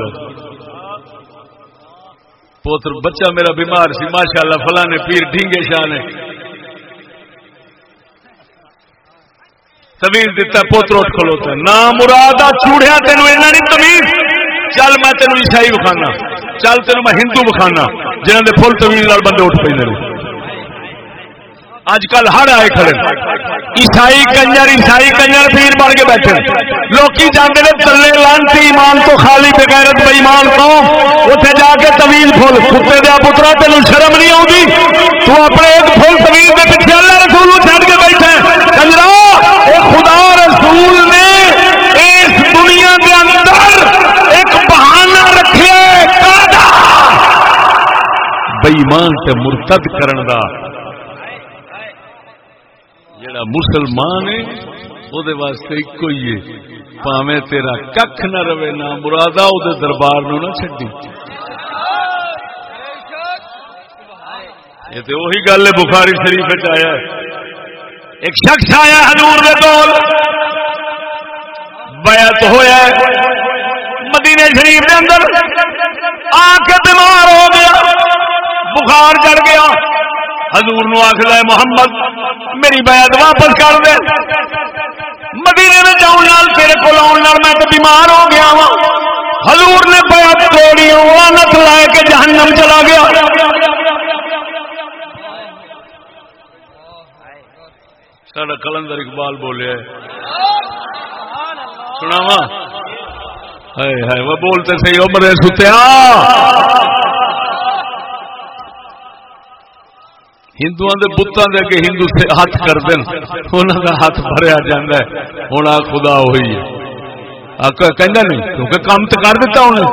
پوتر، بچہ میرا بیمار سی ماشاء اللہ فلانے پیر ڈھینگے شاہ نے تمیز دیتا پوتر اٹھ کھلوتا ہے۔ نہ مرادہ چوڑیا تینوں ایسا نہیں تمیز۔ چل میں تینوں عیسائی بخانا چل تینوں میں ہندو بخانا جنہوں نے فل تمیز بندے اٹھ پہ اج کل ہر آئے کھڑے عیسائی کنجر عیسائی کنجر پیر بڑھ کے بیٹھے لوکی جانے نے تلے لانتی ایمان تو خالی بغیرت بے ایمان قوم۔ اتنے جا کے طویل پھول، کتے دیا پترا تین شرم نہیں آتی تو اپنے ایک پھول طویل کے پیچھے اللہ رسول چڑھ کے بیٹھے کنجرا خدا رسول نے اس دنیا کے اندر ایک بہانہ رکھے بےمان سے مرتد کرن دا جڑا مسلمان ہے وہ واسطے ایک ہی ہے۔ پاوے تیرا کھ نہ رہے، نہ مرادا وہ دربار نو نہ چڈی یہ تو وہی گل ہے، بخاری شریف آیا ایک شخص آیا حضور دے کول۔ بیعت ہویا مدینے شریف دے اندر آ کے بیمار ہو گیا۔ بخار چڑھ گیا۔ حضور نو آخر ہے، محمد، میری بیعت واپس کر دے۔ مدینے میں جاؤں نال تیرے کو آن نال میں تو بیمار ہو گیا وا حضور نے بیعت توڑی لانت لائے کے جہنم چلا گیا۔ سارا کلندر اقبال بولے سنا وہ بولتے صحیح عمر ستیا ہاں۔ ہندو کے بتان دے کے ہندو سے ہاتھ کر دین۔ انہوں کا ہاتھ بھریا جا ہوں آ خدا ہوئی ہے۔ کہ نہیں، کیونکہ کام تو کر دیتا انہیں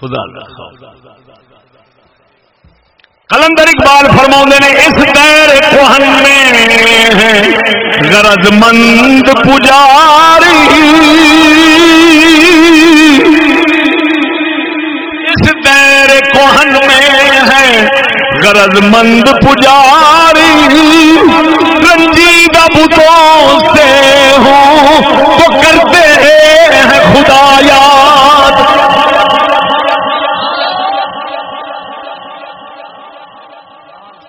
خدا کلندر اقبال فرما نے، اس دیر کوہن میں غرض مند پجاری۔ غرض مند پجاری، رنجیدہ بتوں سے ہوں، تو کرتے ہیں خدا یاد۔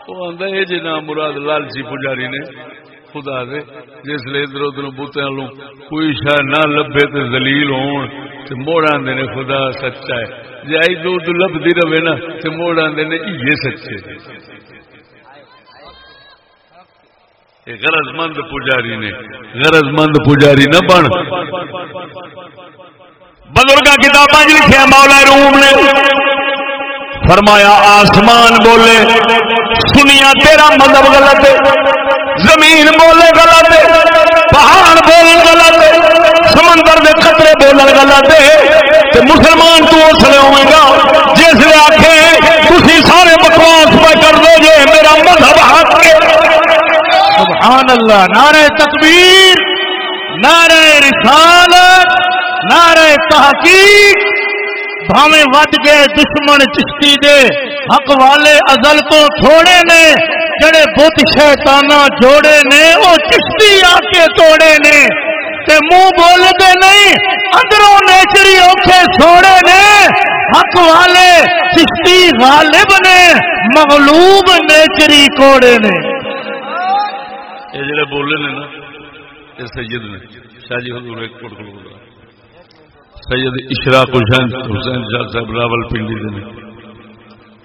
وہ آدھا یہ جی نام مراد لالچی پجاری نے، خدا دے، جس لے ادھر ادھر بوتیا لوں، کوئی شہ نہ لبے تو دلیل ہون۔ تو موڑ آدھے نے خدا سچا ہے۔ جی آئی دو تو لبتی رہے نا تو موڑ آدھے نے یہ سچے۔ غرض مند پجاری نے غرض مند پجاری نہ بن۔ بزرگ کتاباں لکھے مولا روم نے فرمایا، آسمان بولے سنیا تیرا مذہب غلط ہے، زمین بولے غلط ہے، پہاڑ بولے غلط ہے۔ سمندر دے خطرے بولن غلط ہے تے مسلمان تو اس لیے ہوئے گا۔ جس لیے آخے تھی سارے بکواس پہ کر دو جے میرا مذہب حق ہے۔ سبحان اللہ، نعرہ تکبیر، نعرہ رسالت، نعرہ تحقیق۔ بھاویں ود گئے دشمن چشتی دے حق والے ازل تو تھوڑے نے، جڑے بت شیطانا جوڑے نے وہ چشتی آ کے توڑے نے۔ تے منہ بولتے نہیں، اندروں نیچری اوکھے سوڑے نے، حق والے، چشتی غالب نے، مغلوب نیچری کوڑے نے۔ یہ جڑے بولے نے نا، یہ سید نے، شاہ جی حضور ایک کوٹ کوٹ سید اشراق حسین حسین شاہ صاحب راول پنڈی دے نے۔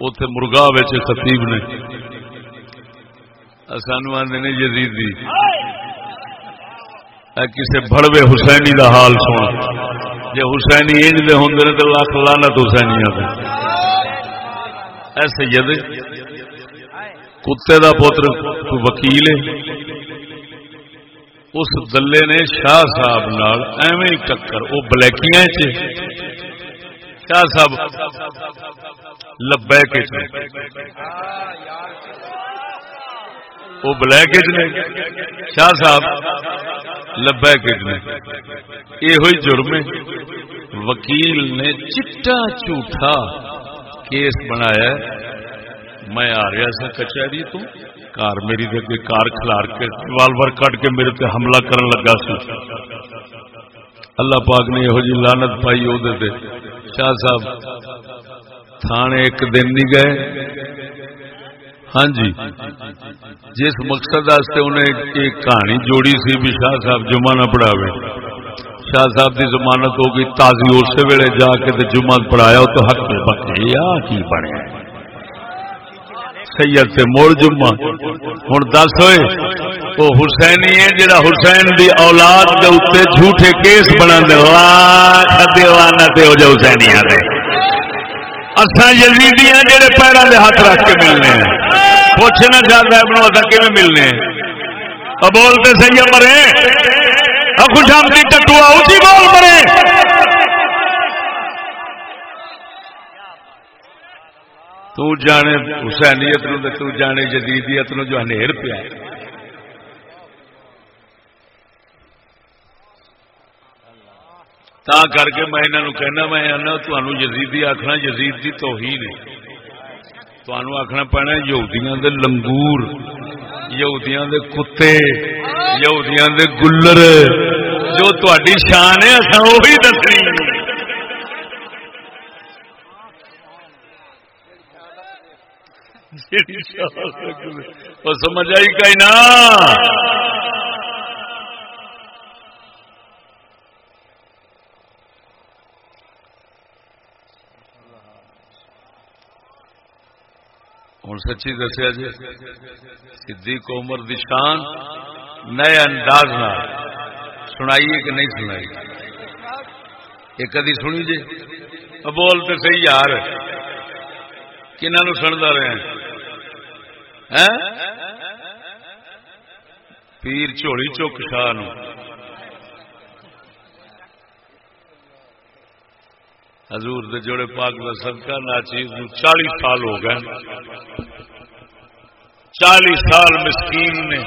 اتے مرگا خطیب نے۔ سانو آدھے نے یزید دی۔ کسی بڑوے حسینی دا حال سن جی حسینی انج دے ہوں تو لاکھ لانت حسینیا دے۔ اے کتے دا پوتر وکیل ہے؟ اس دلے نے شاہ صاحب نال ایویں ٹکر وہ بلیکیاں چ شاہ صاحب لبے کے وہ بلیک نے شاہ صاحب لبے کے یہ ہوئی جرم وکیل نے چٹا جھوٹا کیس بنایا میں آ رہا سا کچہری تو۔ کار میری دے کار کھلار کے ریوالور کٹ کے میرے تے حملہ کرن لگا سی اللہ پاک نے یہ جی لانت پائی وہ شاہ صاحب، تھانے ایک دن نہیں گئے۔ ہاں جی۔ جس مقصد انہیں ایک کہانی جوڑی سی بھی شاہ صاحب جمعہ نہ پڑھاوے۔ شاہ صاحب کی ضمانت ہو گئی تازی اسی ویلے جا کے جمعہ پڑھایا تو حق بکے کی بنے۔ سید سے موڑ جمعہ۔ ہوں دس ہوئے وہ حسینی ہے جڑا حسین دی اولاد کے اتنے جھوٹے کیس بنا دیوانا تے ہو جا حسینی دے۔ اصا یزیدیاں جڑے پیروں دے ہاتھ رکھ کے ملنے ہیں۔ پوچھنا چاہتا ہے اپنا اصا کیون ملنے ہیں؟ بولتے سی مرے۔ خوش آمدی ٹٹوا اسی بول مرے۔ تو جانے حسینیت نو تو جانے جدیدیت نو جو ہنیر پیا تا کر کے میں انہوں کہنا، میں آنا تمہوں یزیدی آخنا یزید کی تو ہی نہیں تمہوں آخنا پینا یہودیاں دے لنگور، یہودیاں دے کتے، یہودیاں دے گلر۔ جو تاری شان ہے اصل وہی دسنی۔ سمجھ آئی کہیں سچی دسیا جی؟ سی کو عمر دشان نئے انداز سنائیے کہ نہیں سنائی؟ یہ کدی سنی جی؟ بول تو صحیح یار کنہوں سنتا رہے پیر چوڑی چوک شاہ حضور دے جوڑے پاک کا صدقہ ناچیز چالی سال ہو گئے۔ چالی سال مسکین نے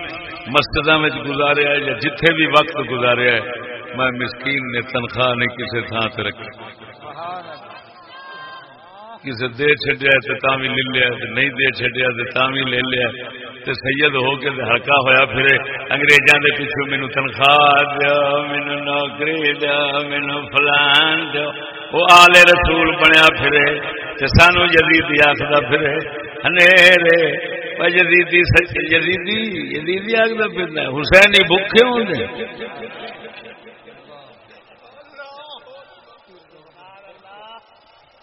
مسجد میں گزارے یا جتھے بھی وقت گزارے میں مسکین نے تنخواہ نہیں کسی تھان سے رکھی۔ کسی دے چڈیا تو بھی لے لیا نہیں دے چڈیا تو بھی لے لیا تے سید ہو کے ہلکا ہویا پھر انگریزاں دے پیچھے مینو تنخواہ دیا مینو نوکری دیا مینو فلان دیا وہ آلے رسول بنیا پھرے، تے سانو جدید آخر پھرے۔ ہنیرے جدیدی جدیدی جدیدی آخر پھرنا حسینی بھوکے ہوں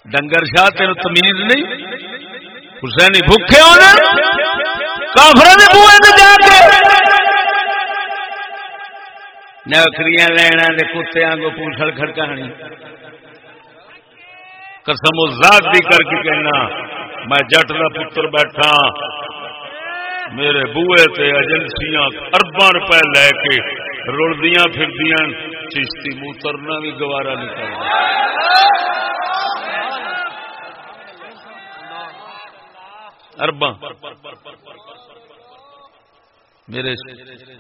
ڈنگر شاہ تین تمیز نہیں؟ حسینی بھوکے ہونے کافر جا کے۔ نوکریاں لینا کتیا کو پوچھل کھڑکانی۔ قسم ذات بھی کر کے کہنا، میں جٹ کا پتر بیٹھا، میرے بوئے تے ایجنسیاں ارباں روپے لے کے رلدیاں پھردیاں، چشتی موترنا بھی گوارا نہیں کرتا میرے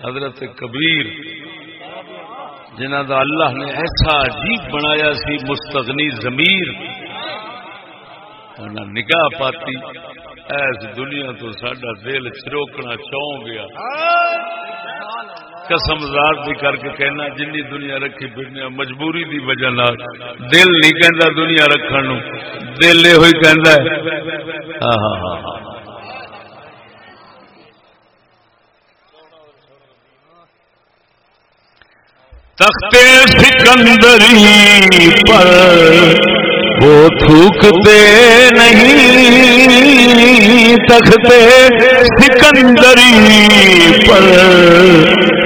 حضرت کبیر جنہ دا اللہ نے ایسا عجیب بنایا سی، مستغنی ضمیر نگاہ پاتی۔ ایس دنیا تو سڈا دل چروکنا چاہ گیا۔ قسم ذات بھی کر کے کہنا جن دنیا رکھی پھرنے مجبوری دی وجہ دل نہیں کہہ دنیا رکھن نو دل یہ ہوئی کہ ہاں ہاں ہاں ہاں۔ تخت سکندری پر وہ تھوکتے نہیں تخت سکندری پر۔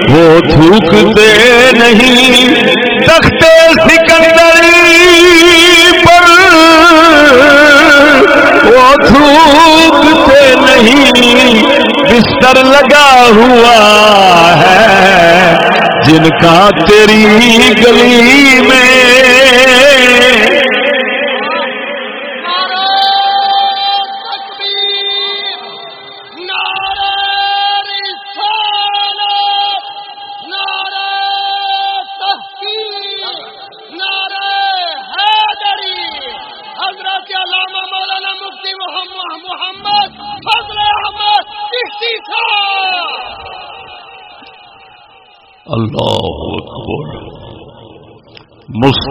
وہ تھوکتے نہیں تخت سکندری پر۔ وہ تھوکتے نہیں، بستر لگا ہوا ہے۔ جن کا تیری گلی میں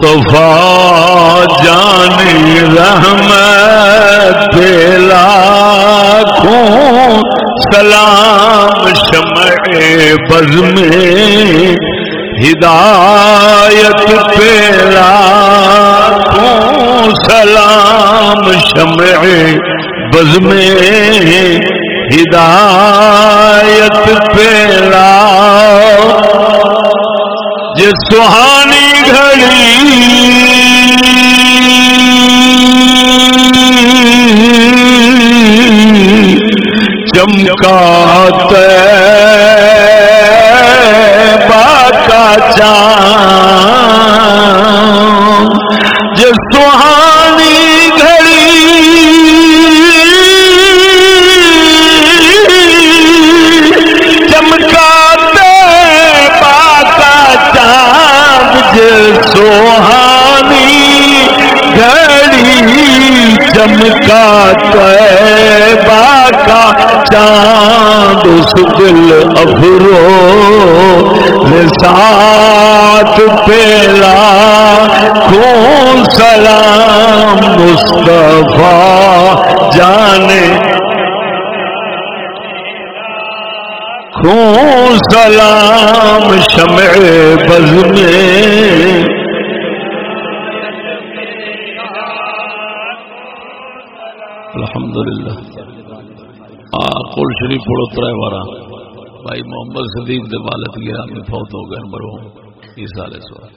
مصطفیٰ جان رحمت لاکھوں سلام شمع بز میں ہدایت پیلا سلام شمع بز میں ہدایت پیلا یہ سہانی گھڑی چمکات باقا چان ساتھ پیلا خون سلام مصطفیٰ جانے خون سلام شمع بز میں۔ الحمدللہ۔ کل شریف پڑھو تر بارہ بھائی محمد صدیق دے والد گرامی فوت ہو گئے مرو۔ اس سال سوال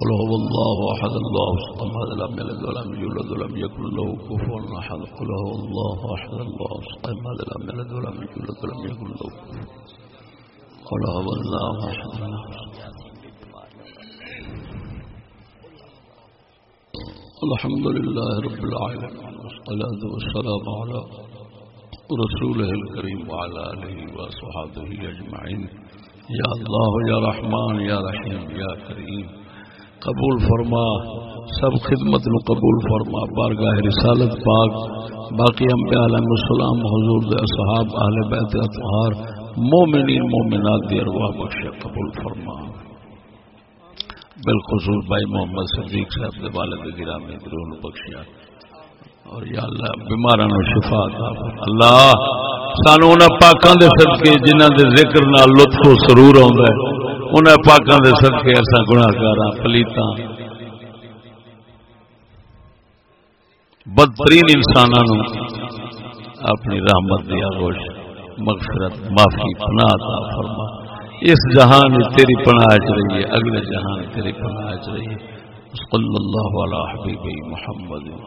قل هو الله احد الله الصمد لم يلد ولم يولد ولم يكن له كفوا احد۔ قل هو الله احد الله الصمد لم يلد ولم يولد ولم يكن له قل هو الله احد الحمد لله رب العالمين والصلاة والسلام على رسوله الكريم وعلى آله وصحابه أجمعين. يا الله يا رحمن يا رحيم يا كريم. قبول فرما. سب خدمت نو قبول فرما. بارگاہ رسالت پاک. باقی انبیاء علیہ السلام حضور دے اصحاب اہل بیت اطہار مومنین مومنات دی ارواح بخش قبول فرما. بالخصوص بھائی محمد صدیق صاحب دے والد گرامی درون بخشیا. اور یا اللہ بیماراں شفا اللہ، سانو انہاں پاکاں دے صدقے جنہاں دے ذکر نال لطف و سرور ہوندا ہے، انہاں پاکاں دے صدقے اساں گناہگاراں، پلیتاں۔ بدترین انسانوں اپنی رحمت دیا گوش مغفرت، معافی، پناہ عطا فرما۔ اس جہان تیری پناہ چ رہی ہے، اگلے جہان تیری پناہ چ رہی ہے۔ صلی اللہ علیہ حبیب محمد۔